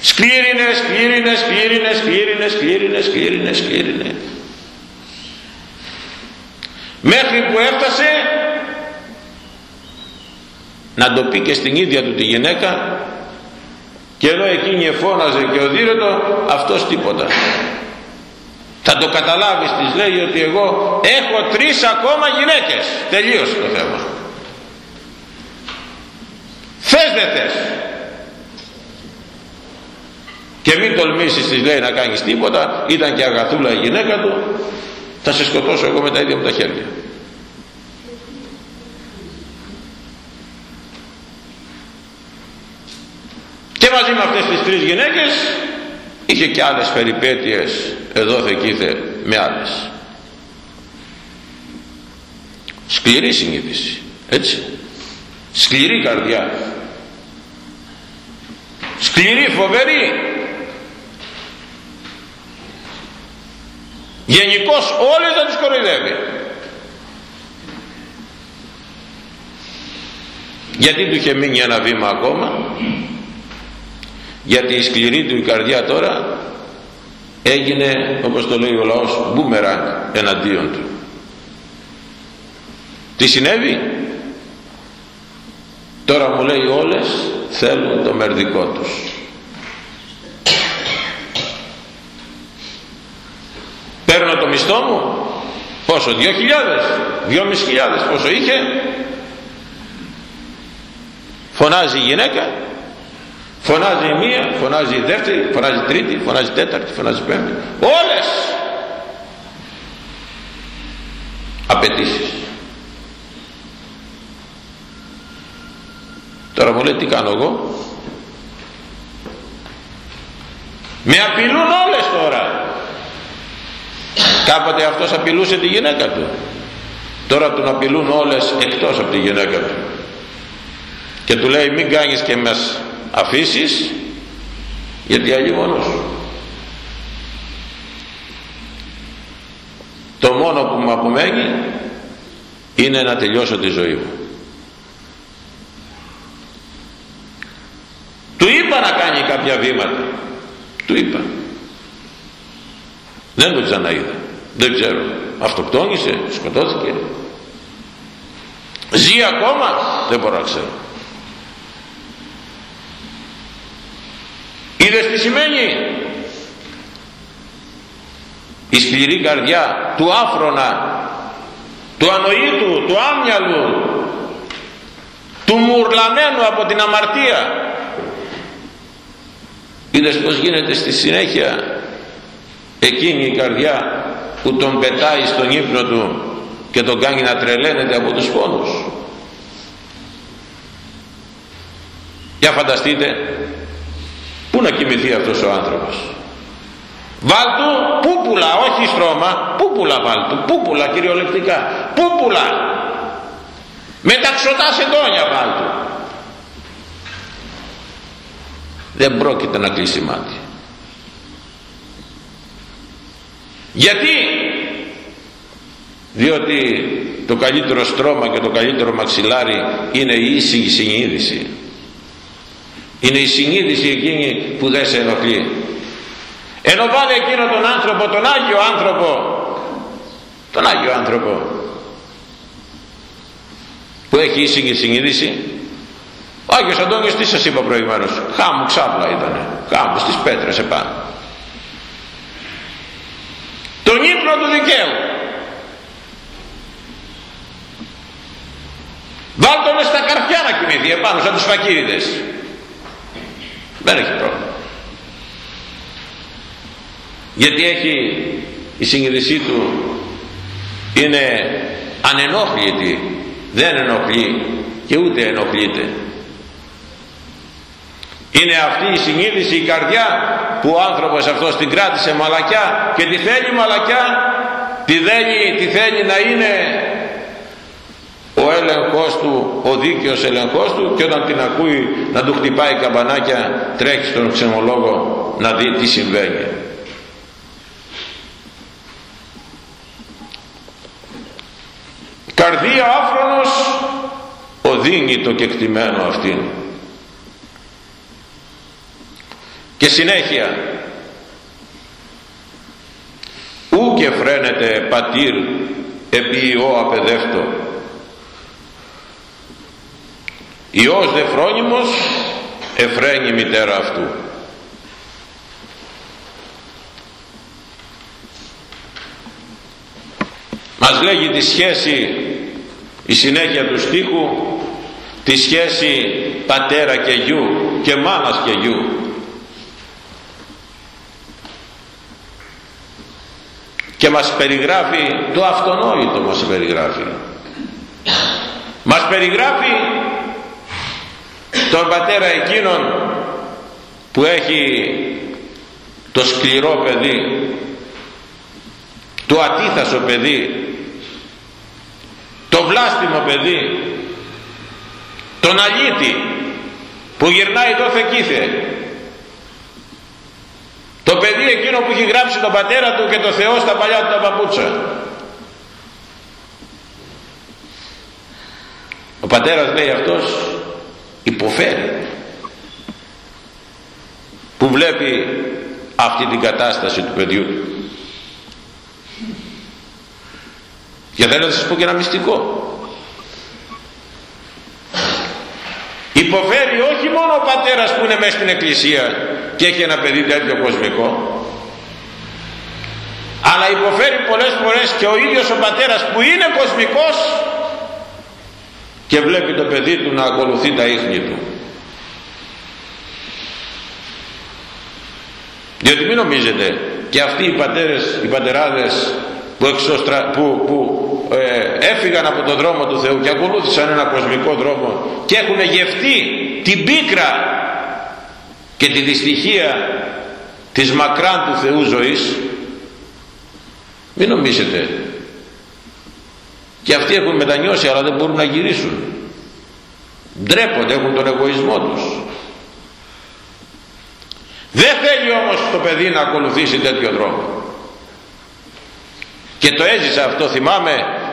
σκλήρινε, σκλήρινε, σκλήρινε, σκλήρινε, σκλήρινε, σκλήρινε, σκλήρινε. Μέχρι που έφτασε να το πει και στην ίδια του τη γυναίκα και ενώ εκείνη εφώναζε και οδύρετο αυτός τίποτα. Θα το καταλάβεις της λέει ότι εγώ έχω τρεις ακόμα γυναίκες. Τελείωσε το θέμα θες δεν θες. Και μην τολμήσεις της λέει να κάνεις τίποτα. Ήταν και αγαθούλα η γυναίκα του. Θα σε σκοτώσω εγώ με τα ίδια μου τα χέρια. Και μαζί με αυτές τις τρεις γυναίκες είχε και άλλες περιπέτειες. Εδώ θεκήθε με άλλες. Σκληρή συνείδηση έτσι. Σκληρή καρδιά σκληρή φοβερή. Γενικώς όλες να τις κοροϊδεύει. Γιατί του είχε μείνει ένα βήμα ακόμα; Γιατί η σκληρή του η καρδιά τώρα έγινε όπως το λέει ο λαός μπούμεραγκ εναντίον του. Τι συνέβη; Τώρα μου λέει όλες θέλουν το μερδικό τους παίρνω το μισθό μου πόσο, δυο χιλιάδες δυόμισι χιλιάδες πόσο είχε φωνάζει η γυναίκα Φωνάζει η μία, φωνάζει η δεύτερη, φωνάζει η τρίτη, φωνάζει η τέταρτη, φωνάζει η πέμπτη. Όλες απαιτήσεις. Τώρα μου λέει τι κάνω εγώ; Με απειλούν όλες τώρα. Κάποτε αυτός απειλούσε τη γυναίκα του. Τώρα τον απειλούν όλες εκτός από τη γυναίκα του. Και του λέει μην κάνεις και μας αφήσεις γιατί αλλή μόνος Το μόνο που μου απομένει είναι να τελειώσω τη ζωή μου. Του είπα να κάνει κάποια βήματα. Του είπα. Δεν το ξαναείδα. Δεν ξέρω. Αυτοκτόνησε, σκοτώθηκε. Ζει ακόμα. Δεν μπορώ να ξέρω. Είδες τι σημαίνει; Η σκληρή καρδιά του άφρονα, του ανοήτου, του άμυαλου, του μουρλαμένου από την αμαρτία. Είδες πως γίνεται στη συνέχεια εκείνη η καρδιά που τον πετάει στον ύπνο του και τον κάνει να τρελαίνεται από τους πόνους. Για φανταστείτε πού να κοιμηθεί αυτός ο άνθρωπος. Βάλτου πούπουλα, όχι στρώμα, πούπουλα βάλτου, πούπουλα κυριολεκτικά, πούπουλα. Με τα ξωτά σεντόνια βάλτου. Δεν πρόκειται να κλείσει μάτι. Γιατί; Διότι το καλύτερο στρώμα και το καλύτερο μαξιλάρι είναι η ήσυχη συνείδηση είναι η συνείδηση εκείνη που δεν σε ενοχλεί ενώ βάλε εκείνο τον άνθρωπο τον Άγιο άνθρωπο τον Άγιο άνθρωπο που έχει ήσυχη συνείδηση ο Άγιος Αντώνιος τι σας είπα προηγουμένως; Χάμου ξάπλα ήτανε. Χάμου στις πέτρες επάνω. Τον ύπνο του δικαίου. Βάλτονες στα καρφιά να κοιμηθεί επάνω σαν τους φακύριδες. Δεν έχει πρόβλημα. Γιατί έχει η συνείδησή του είναι ανενόχλητη δεν ενοχλεί και ούτε ενοχλείται είναι αυτή η συνείδηση η καρδιά που ο άνθρωπος αυτός την κράτησε μαλακιά και τη θέλει μαλακιά τη θέλει, τη θέλει να είναι ο έλεγχος του, ο δίκαιος έλεγχος του και όταν την ακούει να του χτυπάει καμπανάκια τρέχει στον ξενολόγο να δει τι συμβαίνει. Καρδία άφρονος οδύνει το κεκτημένο αυτήν. Και συνέχεια ου και φρένεται πατήρ επί Υιό απεδεύτο Υιός δε φρόνιμος εφραίνει μητέρα αυτού μας λέγει τη σχέση η συνέχεια του στίχου τη σχέση πατέρα και γιου και μάνας και γιου και μας περιγράφει το αυτονόητο μας περιγράφει. Μας περιγράφει τον πατέρα εκείνον που έχει το σκληρό παιδί το ατίθασο παιδί το βλάστημο παιδί τον αλήτη που γυρνάει δόθε κήθε το παιδί εκείνο που έχει γράψει τον πατέρα του και το Θεό στα παλιά του τα παπούτσα. Ο πατέρας λέει αυτός υποφέρει που βλέπει αυτή την κατάσταση του παιδιού. Του και θέλω να σας πω και ένα μυστικό υποφέρει όχι μόνο ο πατέρας που είναι μέσα στην εκκλησία και έχει ένα παιδί τέτοιο κοσμικό αλλά υποφέρει πολλές φορές και ο ίδιος ο πατέρας που είναι κοσμικός και βλέπει το παιδί του να ακολουθεί τα ίχνη του. Διότι μην νομίζετε και αυτοί οι πατέρες, οι πατεράδες που, εξωστρα, που, που ε, έφυγαν από τον δρόμο του Θεού και ακολούθησαν ένα κοσμικό δρόμο και έχουν γευτεί την πίκρα και τη δυστυχία της μακράν του Θεού ζωής μην νομίζετε. Και αυτοί έχουν μετανιώσει αλλά δεν μπορούν να γυρίσουν. Ντρέπονται έχουν τον εγωισμό τους. Δεν θέλει όμως το παιδί να ακολουθήσει τέτοιο δρόμο και το έζησα αυτό θυμάμαι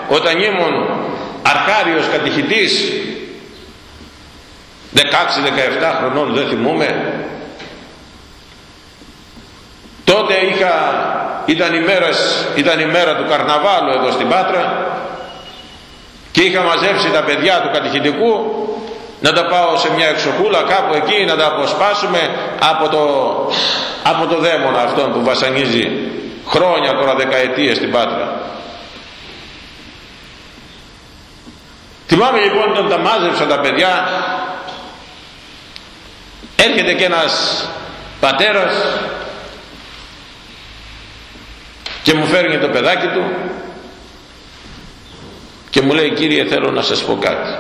όταν ήμουν αρχάριος κατηχητής. 16-17 χρονών δεν θυμούμε. Τότε είχα ήταν η, ήταν η μέρα του καρναβάλου εδώ στην Πάτρα και είχα μαζέψει τα παιδιά του κατηχητικού να τα πάω σε μια εξοχούλα κάπου εκεί να τα αποσπάσουμε από το, από το δαίμονα αυτόν που βασανίζει χρόνια τώρα δεκαετίες στην Πάτρα. Θυμάμαι λοιπόν όταν τα μάζεψα τα παιδιά έρχεται και ένας πατέρας και μου φέρνει το παιδάκι του και μου λέει κύριε θέλω να σας πω κάτι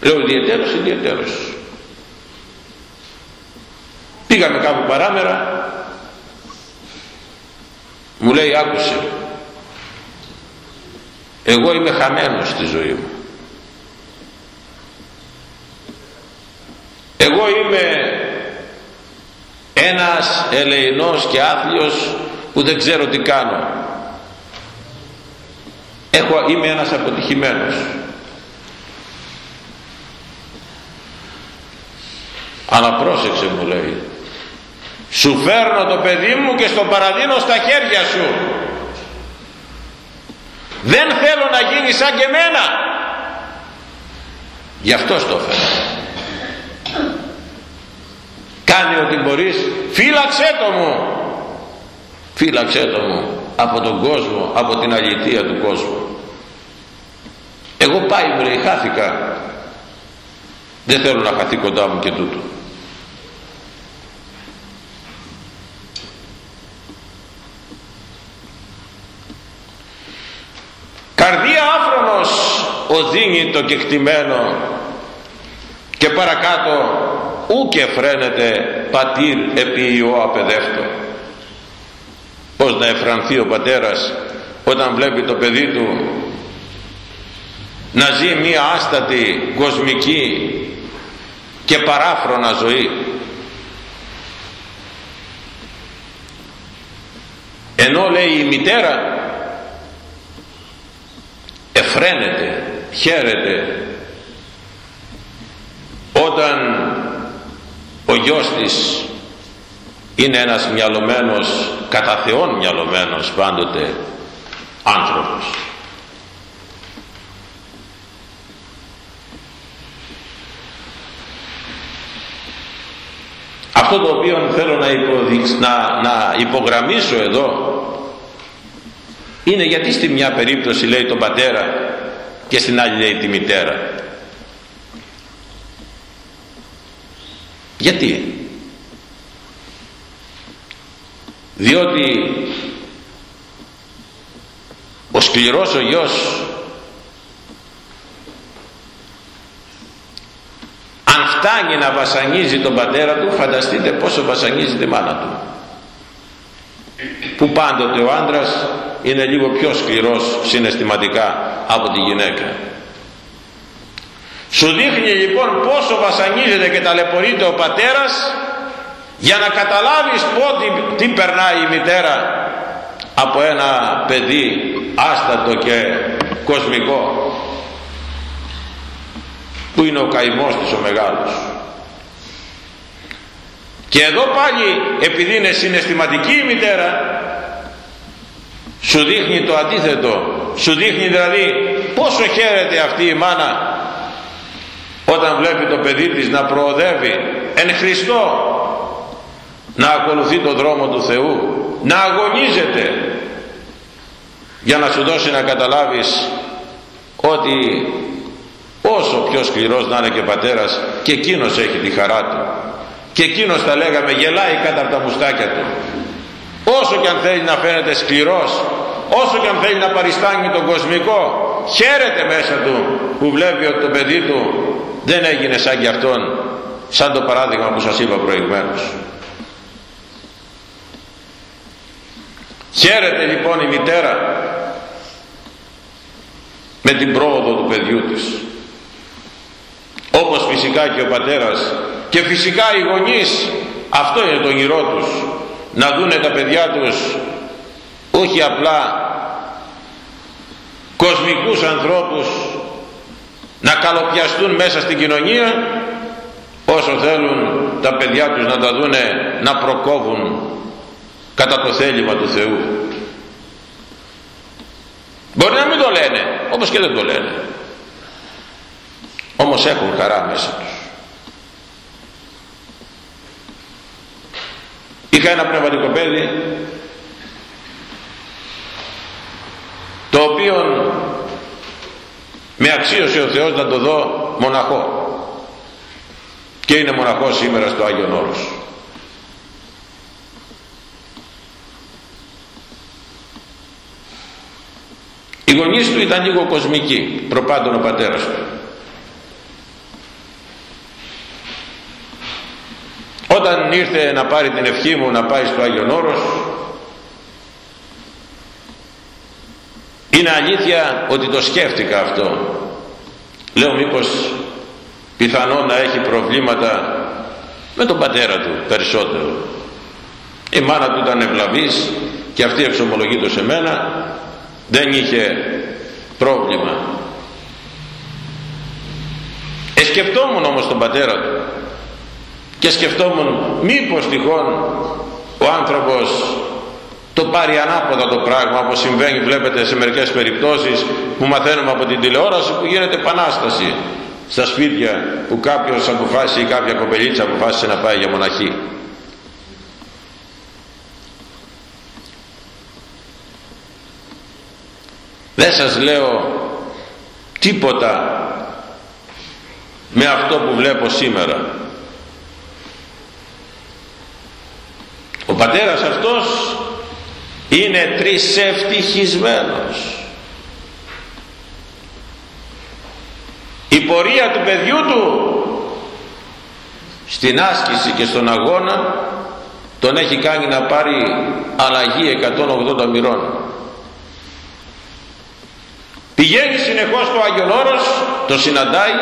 λέω ιδιαίτερος ιδιαίτερος πήγαμε κάπου παράμερα μου λέει άκουσε. Εγώ είμαι χαμένος στη ζωή μου. Εγώ είμαι ένας ελεηνός και άθλιος που δεν ξέρω τι κάνω. Έχω, είμαι ένας αποτυχημένος. Αλλά πρόσεξε μου λέει σου φέρνω το παιδί μου και στο παραδίνω στα χέρια σου. Δεν θέλω να γίνει σαν και εμένα. Γι' αυτό στο φέρνω κάνε ό,τι μπορείς. Φύλαξέ το μου. Φύλαξέ το μου από τον κόσμο από την αλήθεια του κόσμου. Εγώ πάει μου λέει χάθηκα. Δεν θέλω να χαθεί κοντά μου και τούτο καρδία άφρονος οδύνει το κεκτημένο και παρακάτω ούκε φρένεται πατήρ επί Υιό απεδεύτο πως να εφρανθεί ο πατέρας όταν βλέπει το παιδί του να ζει μία άστατη κοσμική και παράφρονα ζωή. Ενώ λέει η μητέρα εφραίνεται χαίρεται. Όταν ο γιος της είναι ένας μυαλωμένος κατά Θεόν μυαλωμένος πάντοτε άνθρωπος. Αυτό το οποίο θέλω να, να, να υπογραμμίσω εδώ είναι γιατί στη μια περίπτωση λέει τον πατέρα και στην άλλη λέει τη μητέρα. Γιατί; Διότι ο σκληρός ο γιος αν φτάνει να βασανίζει τον πατέρα του φανταστείτε πόσο βασανίζει τη μάνα του που πάντοτε ο άντρας είναι λίγο πιο σκληρός συναισθηματικά από τη γυναίκα. Σου δείχνει λοιπόν πόσο βασανίζεται και ταλαιπωρείται ο πατέρας για να καταλάβεις πότε τι περνάει η μητέρα από ένα παιδί άστατο και κοσμικό που είναι ο καημός της ο μεγάλος και εδώ πάλι επειδή είναι συναισθηματική η μητέρα σου δείχνει το αντίθετο. Σου δείχνει δηλαδή πόσο χαίρεται αυτή η μάνα όταν βλέπει το παιδί της να προοδεύει εν Χριστώ να ακολουθεί το δρόμο του Θεού να αγωνίζεται για να σου δώσει να καταλάβεις ότι όσο πιο σκληρός να είναι και πατέρας και εκείνος έχει τη χαρά του και εκείνος θα λέγαμε γελάει κάτω από τα μουστάκια του. Όσο και αν θέλει να φαίνεται σκληρός όσο και αν θέλει να παριστάνει τον κοσμικό χαίρεται μέσα του που βλέπει ότι το παιδί του δεν έγινε σαν κι αυτόν σαν το παράδειγμα που σας είπα προηγουμένως. Χαίρεται λοιπόν η μητέρα με την πρόοδο του παιδιού της. Όπως φυσικά και ο πατέρας και φυσικά οι γονείς αυτό είναι το όνειρό τους να δούνε τα παιδιά τους όχι απλά κοσμικούς ανθρώπους να καλοπιαστούν μέσα στην κοινωνία όσο θέλουν τα παιδιά τους να τα δούνε να προκόβουν κατά το θέλημα του Θεού. Μπορεί να μην το λένε όπως και δεν το λένε. Όμως έχουν χαρά μέσα τους είχα ένα πνευματικό παιδί το οποίο με αξίωσε ο Θεός να το δω μοναχό. Και είναι μοναχός σήμερα στο Άγιον Όρος. Οι γονείς του ήταν λίγο κοσμικοί προπάντων ο πατέρας του όταν ήρθε να πάρει την ευχή μου να πάει στο Άγιον Όρος είναι αλήθεια ότι το σκέφτηκα αυτό. Λέω μήπως πιθανό να έχει προβλήματα με τον πατέρα του περισσότερο. Η μάνα του ήταν ευλαβής και αυτή εξομολογεί σε μένα. Δεν είχε πρόβλημα. Εσκεφτόμουν όμως τον πατέρα του και σκεφτόμουν μήπως τυχόν ο άνθρωπος το πάρει ανάποδα το πράγμα όπως συμβαίνει βλέπετε σε μερικές περιπτώσεις που μαθαίνουμε από την τηλεόραση που γίνεται επανάσταση στα σπίτια που κάποιος αποφάσισε ή κάποια κοπελίτσα αποφάσισε να πάει για μοναχή. Δεν σας λέω τίποτα με αυτό που βλέπω σήμερα ο πατέρας αυτός είναι τρισευτυχισμένος. Η πορεία του παιδιού του στην άσκηση και στον αγώνα τον έχει κάνει να πάρει αλλαγή 180 μοιρών. Πηγαίνει συνεχώς στο Άγιον Όρος το συναντάει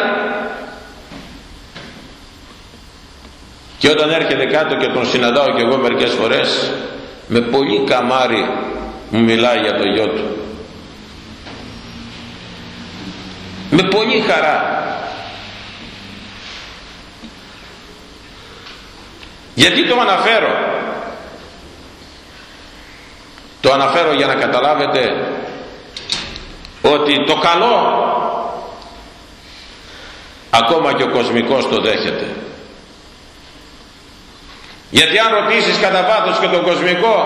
και όταν έρχεται κάτω και τον συναντάω και εγώ μερικές φορές με πολύ καμάρι μου μιλάει για το γιο του. Με πολύ χαρά. Γιατί το αναφέρω; Το αναφέρω για να καταλάβετε ότι το καλό ακόμα και ο κοσμικός το δέχεται γιατί αν ρωτήσεις κατά βάθος και τον κοσμικό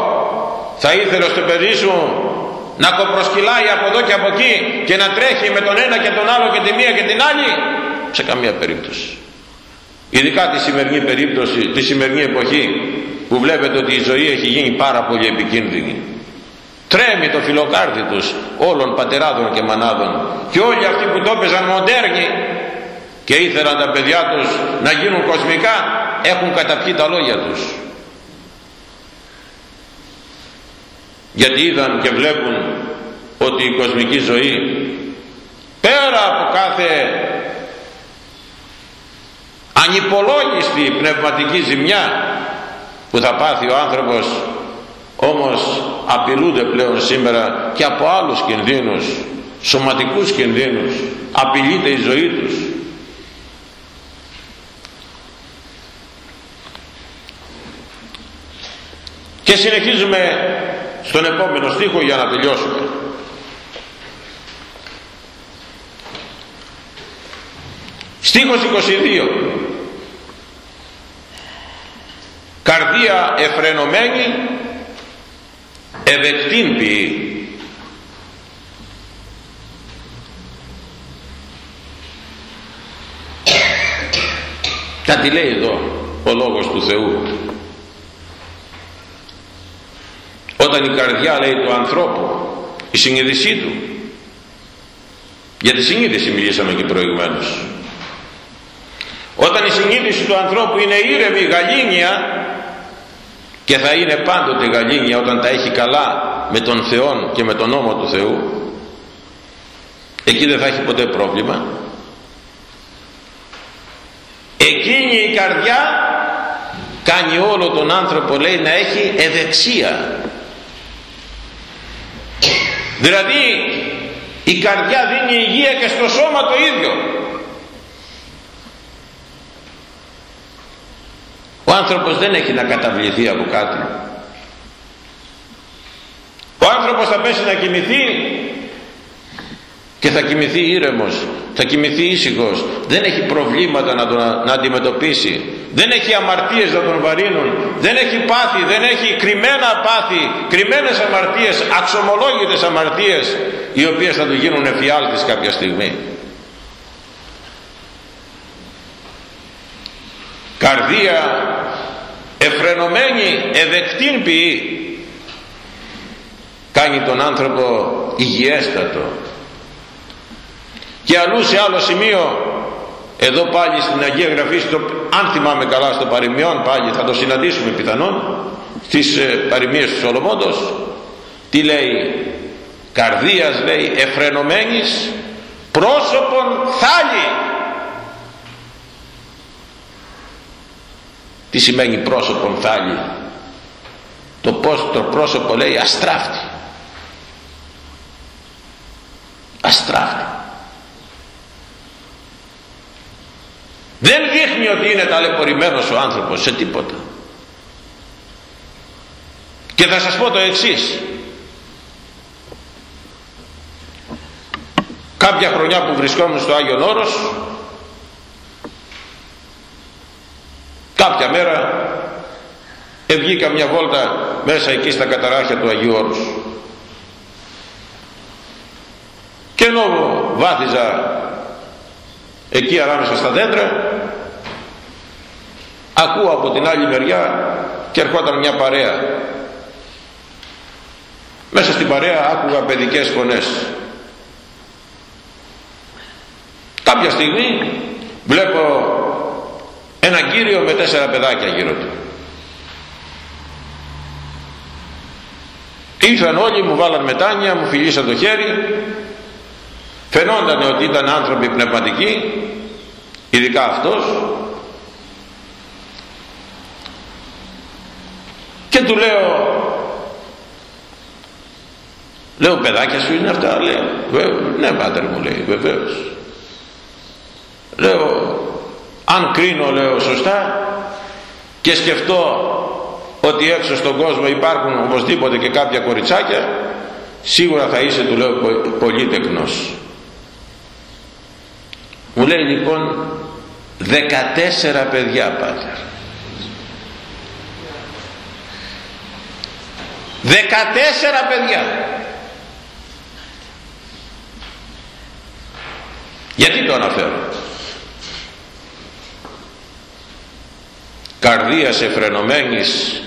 θα ήθελε στο παιδί σου να κοπροσκυλάει από εδώ και από εκεί και να τρέχει με τον ένα και τον άλλο και τη μία και την άλλη; Σε καμία περίπτωση. Ειδικά τη σημερινή περίπτωση τη σημερινή εποχή που βλέπετε ότι η ζωή έχει γίνει πάρα πολύ επικίνδυνη. Τρέμει το φιλοκάρδι τους όλων πατεράδων και μανάδων. Και όλοι αυτοί που το έπαιζαν μοντέρνοι και ήθελαν τα παιδιά τους να γίνουν κοσμικά έχουν καταπιεί τα λόγια τους. Γιατί είδαν και βλέπουν ότι η κοσμική ζωή πέρα από κάθε ανυπολόγιστη πνευματική ζημιά που θα πάθει ο άνθρωπος όμως απειλούνται πλέον σήμερα και από άλλους κινδύνους σωματικούς κινδύνους απειλείται η ζωή τους και συνεχίζουμε στον επόμενο στίχο για να τελειώσουμε. Στίχος 22 καρδία εφρενωμένη ευεκτήν ποιή. Κάτι λέει εδώ ο Λόγος του Θεού όταν η καρδιά λέει του ανθρώπου η συνείδησή του. Για τη συνείδηση μιλήσαμε και προηγουμένως. Όταν η συνείδηση του ανθρώπου είναι ήρεμη γαλήνια και θα είναι πάντοτε γαλήνια όταν τα έχει καλά με τον Θεό και με τον νόμο του Θεού εκεί δεν θα έχει ποτέ πρόβλημα. Εκείνη η καρδιά κάνει όλο τον άνθρωπο λέει να έχει ευεξία δηλαδή η καρδιά δίνει υγεία και στο σώμα το ίδιο. Ο άνθρωπος δεν έχει να καταβληθεί από κάτι. Ο άνθρωπος θα πέσει να κοιμηθεί και θα κοιμηθεί ήρεμος, θα κοιμηθεί ήσυχος, δεν έχει προβλήματα να τον να αντιμετωπίσει, δεν έχει αμαρτίες να τον βαρύνουν, δεν έχει πάθη, δεν έχει κρυμμένα πάθη, κρυμμένες αμαρτίες, αξιομολόγητες αμαρτίες, οι οποίες θα του γίνουν εφιάλτης κάποια στιγμή. Καρδία εφρενωμένη, ευεκτήν ποιή, κάνει τον άνθρωπο υγιέστατο, και αλλού σε άλλο σημείο εδώ πάλι στην Αγία Γραφή στο, αν θυμάμαι καλά στο παροιμιόν πάλι θα το συναντήσουμε πιθανόν στις ε, παροιμίες του Σολομόντος τι λέει καρδίας λέει εφρενωμένης πρόσωπον θάλη τι σημαίνει πρόσωπον θάλη; Το, πώς, το πρόσωπο λέει αστράφτη. Αστράφτη δεν δείχνει ότι είναι ταλαιπωρημένος ο άνθρωπος σε τίποτα. Και θα σας πω το εξής. Κάποια χρονιά που βρισκόμουν στο Άγιον Όρος κάποια μέρα ευγήκα μια βόλτα μέσα εκεί στα καταράχια του Αγίου Όρους. Και ενώ βάθιζα εκεί ανάμεσα στα δέντρα ακούω από την άλλη μεριά και ερχόταν μια παρέα. Μέσα στην παρέα άκουγα παιδικές φωνές. Κάποια στιγμή βλέπω ένα κύριο με τέσσερα παιδάκια γύρω του. Ήρθαν όλοι μου βάλαν μετάνια μου φιλήσαν το χέρι. Φαινόταν ότι ήταν άνθρωποι πνευματικοί ειδικά αυτός και του λέω λέω παιδάκια σου είναι αυτά λέω. Ναι πάτερ μου λέει βεβαίως λέω αν κρίνω λέω σωστά και σκεφτώ ότι έξω στον κόσμο υπάρχουν οπωσδήποτε και κάποια κοριτσάκια σίγουρα θα είσαι του λέω πολύ τεκνός μου λέει λοιπόν 14 παιδιά πάτερ 14 παιδιά. Γιατί το αναφέρω; Καρδίας εφρενωμένης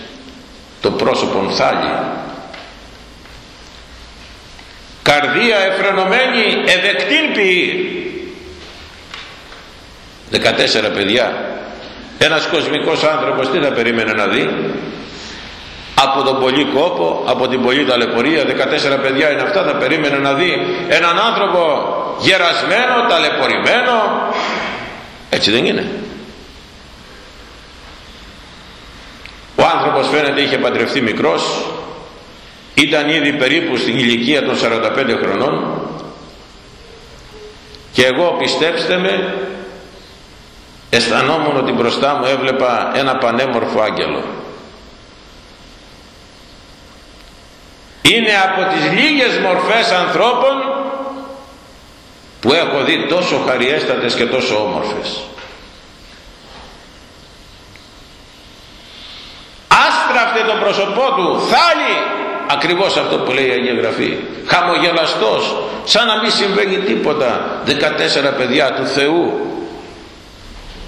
το πρόσωπον θάλει. Καρδία εφρενωμένη ευεκτήν ποιή. 14 παιδιά. Ένας κοσμικός άνθρωπος τι θα περίμενε να δει; Από τον πολύ κόπο, από την πολύ ταλαιπωρία. 14 παιδιά είναι αυτά θα περίμενε να δει έναν άνθρωπο γερασμένο, ταλαιπωρημένο. Έτσι δεν είναι. Ο άνθρωπος φαίνεται είχε παντρευτεί μικρός. Ήταν ήδη περίπου στην ηλικία των 45 χρονών. Και εγώ πιστέψτε με αισθανόμουν ότι μπροστά μου έβλεπα ένα πανέμορφο άγγελο είναι από τις λίγες μορφές ανθρώπων που έχω δει τόσο χαριέστατες και τόσο όμορφες. Άστραφτε το πρόσωπό του θάλει ακριβώς αυτό που λέει η Αγία Γραφή. Χαμογελαστός σαν να μην συμβαίνει τίποτα. 14 παιδιά του Θεού.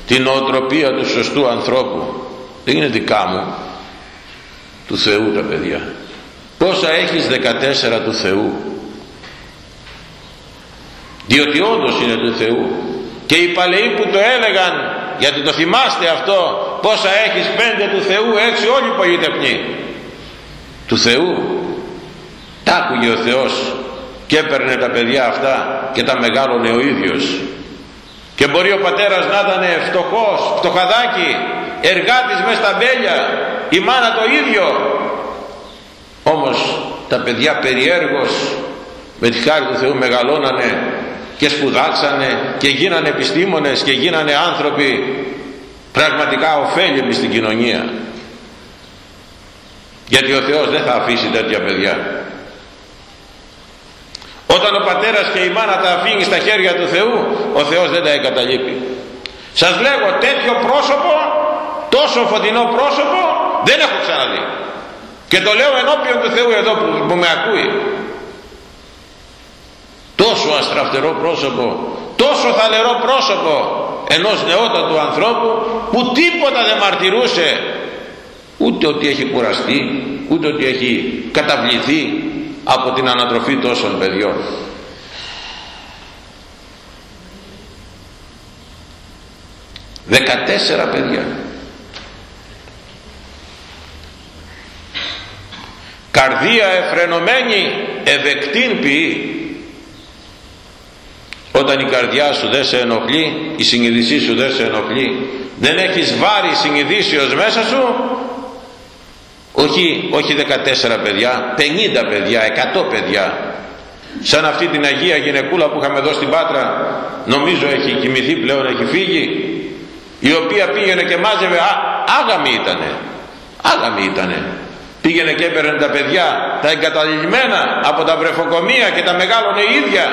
Την οτροπία του σωστού ανθρώπου. Δεν είναι δικά μου του Θεού τα παιδιά πόσα έχεις 14 του Θεού; Διότι όντως είναι του Θεού. Και οι παλαιοί που το έλεγαν γιατί το θυμάστε αυτό πόσα έχεις πέντε του Θεού έξι όλοι οι πολυτεχνοί του Θεού. Τα άκουγε ο Θεός και έπαιρνε τα παιδιά αυτά και τα μεγάλωνε ο ίδιος. Και μπορεί ο πατέρας να ήταν φτωχός, φτωχαδάκι εργάτης μες στα μπέλια η μάνα το ίδιο όμως τα παιδιά περιέργως με τη χάρη του Θεού μεγαλώνανε και σπουδάξανε και γίνανε επιστήμονες και γίνανε άνθρωποι πραγματικά ωφέλιμοι στην κοινωνία. Γιατί ο Θεός δεν θα αφήσει τέτοια παιδιά. Όταν ο πατέρας και η μάνα τα αφήνει στα χέρια του Θεού ο Θεός δεν τα εγκαταλείπει. Σας λέγω τέτοιο πρόσωπο τόσο φωτεινό πρόσωπο δεν έχω ξαναδεί και το λέω ενώπιον του Θεού εδώ που, που με ακούει. Τόσο αστραφτερό πρόσωπο τόσο θαλερό πρόσωπο ενός νεότατου ανθρώπου που τίποτα δεν μαρτυρούσε ούτε ότι έχει κουραστεί ούτε ότι έχει καταβληθεί από την ανατροφή τόσων παιδιών. Δεκατέσσερα παιδιά καρδία εφρενωμένη ευεκτήν ποιή. Όταν η καρδιά σου δεν σε ενοχλεί η συνειδησή σου δεν σε ενοχλεί δεν έχεις βάρη συνειδήσεως μέσα σου όχι, όχι 14 παιδιά 50 παιδιά, 100 παιδιά. Σαν αυτή την Αγία γυναικούλα που είχαμε εδώ στην Πάτρα νομίζω έχει κοιμηθεί πλέον έχει φύγει η οποία πήγαινε και μάζευε α, άγαμη ήτανε άγαμη ήτανε πήγαινε και έπαιρνε τα παιδιά τα εγκαταλειμμένα από τα βρεφοκομεία και τα μεγάλωνε η ίδια.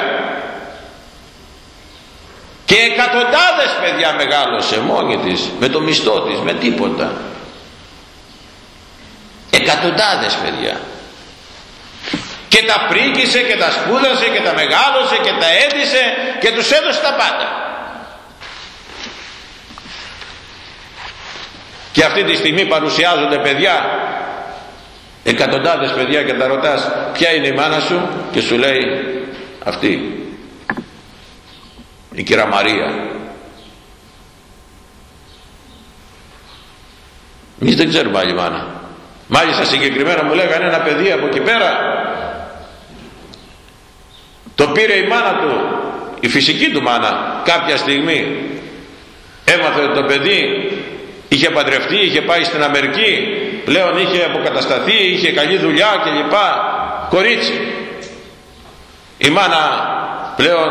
Και εκατοντάδες παιδιά μεγάλωσε μόνη της με το μισθό της με τίποτα. Εκατοντάδες παιδιά. Και τα πρίκησε και τα σπούδασε και τα μεγάλωσε και τα έδισε και τους έδωσε τα πάντα. Και αυτή τη στιγμή παρουσιάζονται παιδιά εκατοντάδες παιδιά και τα ρωτάς ποια είναι η μάνα σου; Και σου λέει αυτή η κυρία Μαρία εμείς δεν ξέρουμε άλλη μάνα. Μάλιστα συγκεκριμένα μου λέγανε ένα παιδί από εκεί πέρα. Το πήρε η μάνα του η φυσική του μάνα κάποια στιγμή. Έμαθε ότι το παιδί είχε παντρευτεί, είχε πάει στην Αμερική πλέον είχε αποκατασταθεί, είχε καλή δουλειά κλπ. Κορίτσι. Η μάνα πλέον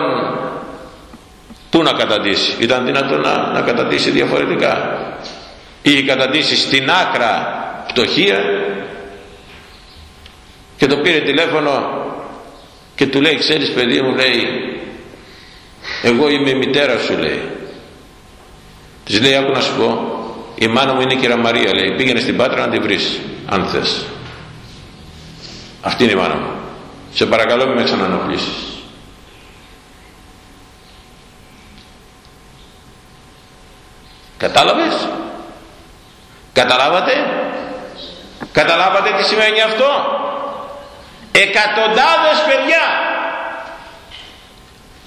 πού να καταντήσει; Ήταν δυνατό να, να καταντήσει διαφορετικά. Είχε καταντήσει στην άκρα πτωχία και το πήρε τηλέφωνο και του λέει ξέρεις παιδί μου λέει εγώ είμαι η μητέρα σου λέει. Της λέει άκου να σου πω η μάνα μου είναι η κυρία Μαρία λέει. Πήγαινε στην Πάτρα να τη βρεις αν θες. Αυτή είναι η μάνα μου. Σε παρακαλώ μην με ξανανοχλήσεις κατάλαβες; Καταλάβατε; Καταλάβατε τι σημαίνει αυτό; Εκατοντάδες παιδιά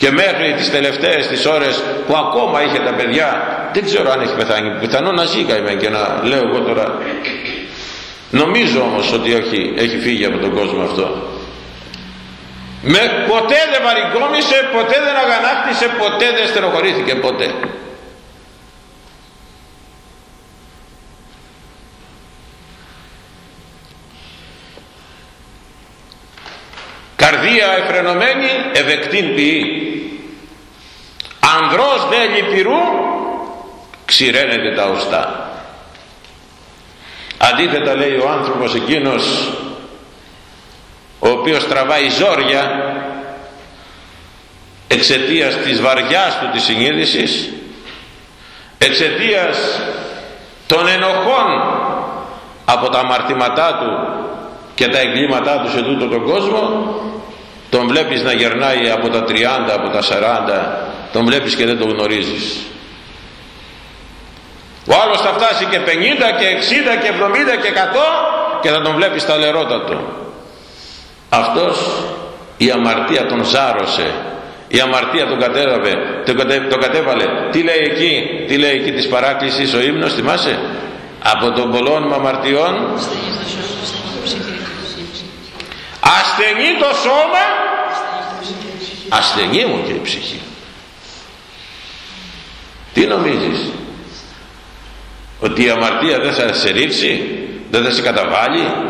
και μέχρι τις τελευταίες τις ώρες που ακόμα είχε τα παιδιά δεν ξέρω αν έχει πεθάνει. Πιθανό να ζει καημένη και να λέω εγώ τώρα. Νομίζω όμως ότι έχει, έχει φύγει από τον κόσμο αυτό. Με ποτέ δεν βαρικόμισε ποτέ δεν αγανάκτησε ποτέ δεν στενοχωρήθηκε ποτέ καρδία εφρενωμένη ευεκτήν ποιή ανδρός δε λυπηρού ξηραίνεται τα οστά. Αντίθετα λέει ο άνθρωπος εκείνος ο οποίος τραβάει ζόρια εξαιτίας της βαριάς του της συνείδησης εξαιτίας των ενοχών από τα αμαρτήματά του και τα εγκλήματά τους σε τούτο τον κόσμο τον βλέπεις να γερνάει από τα 30, από τα 40 τον βλέπεις και δεν τον γνωρίζεις. Ο άλλος θα φτάσει και 50 και 60 και 70 και 100 και θα τον βλέπεις στα λερότατο αυτός η αμαρτία τον ζάρωσε η αμαρτία τον κατέβαλε, τον, κατε, τον κατέβαλε. Τι λέει εκεί τι λέει εκεί της παράκλησης ο ύμνος θυμάσαι; Από τον πολλών αμαρτιών ασθενή το σώμα. Ασθενή μου και η ψυχή. Τι νομίζεις; Ότι η αμαρτία δεν θα σε ρίξει δεν θα σε καταβάλει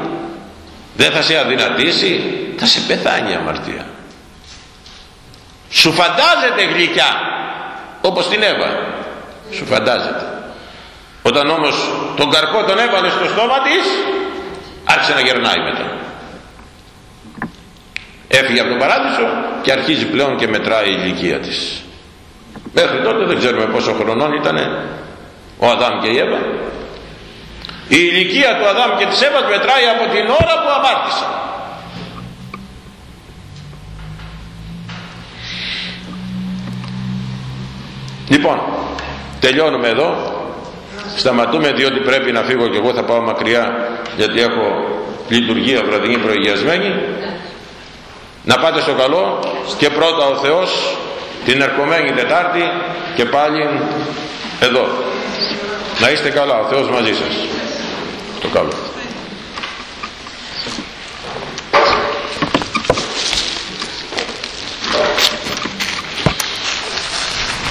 δεν θα σε αδυνατήσει. Θα σε πεθάνει η αμαρτία. Σου φαντάζεται γλυκιά όπως την Εύα. Σου φαντάζεται. Όταν όμως τον καρπό τον έβαλε στο στόμα της άρχισε να γερνάει μετά έφυγε από τον παράδεισο και αρχίζει πλέον και μετράει η ηλικία της. Μέχρι τότε δεν ξέρουμε πόσο χρονών ήταν ο Αδάμ και η Εύα. Η ηλικία του Αδάμ και της Εύας μετράει από την ώρα που αμάρτησαν. Λοιπόν τελειώνουμε εδώ. Σταματούμε διότι πρέπει να φύγω και εγώ θα πάω μακριά γιατί έχω λειτουργία βραδινή προηγιασμένη να πάτε στο καλό και πρώτα ο Θεός την ερχομένη Τετάρτη και πάλι εδώ. Να είστε καλά ο Θεός μαζί σας. Το καλό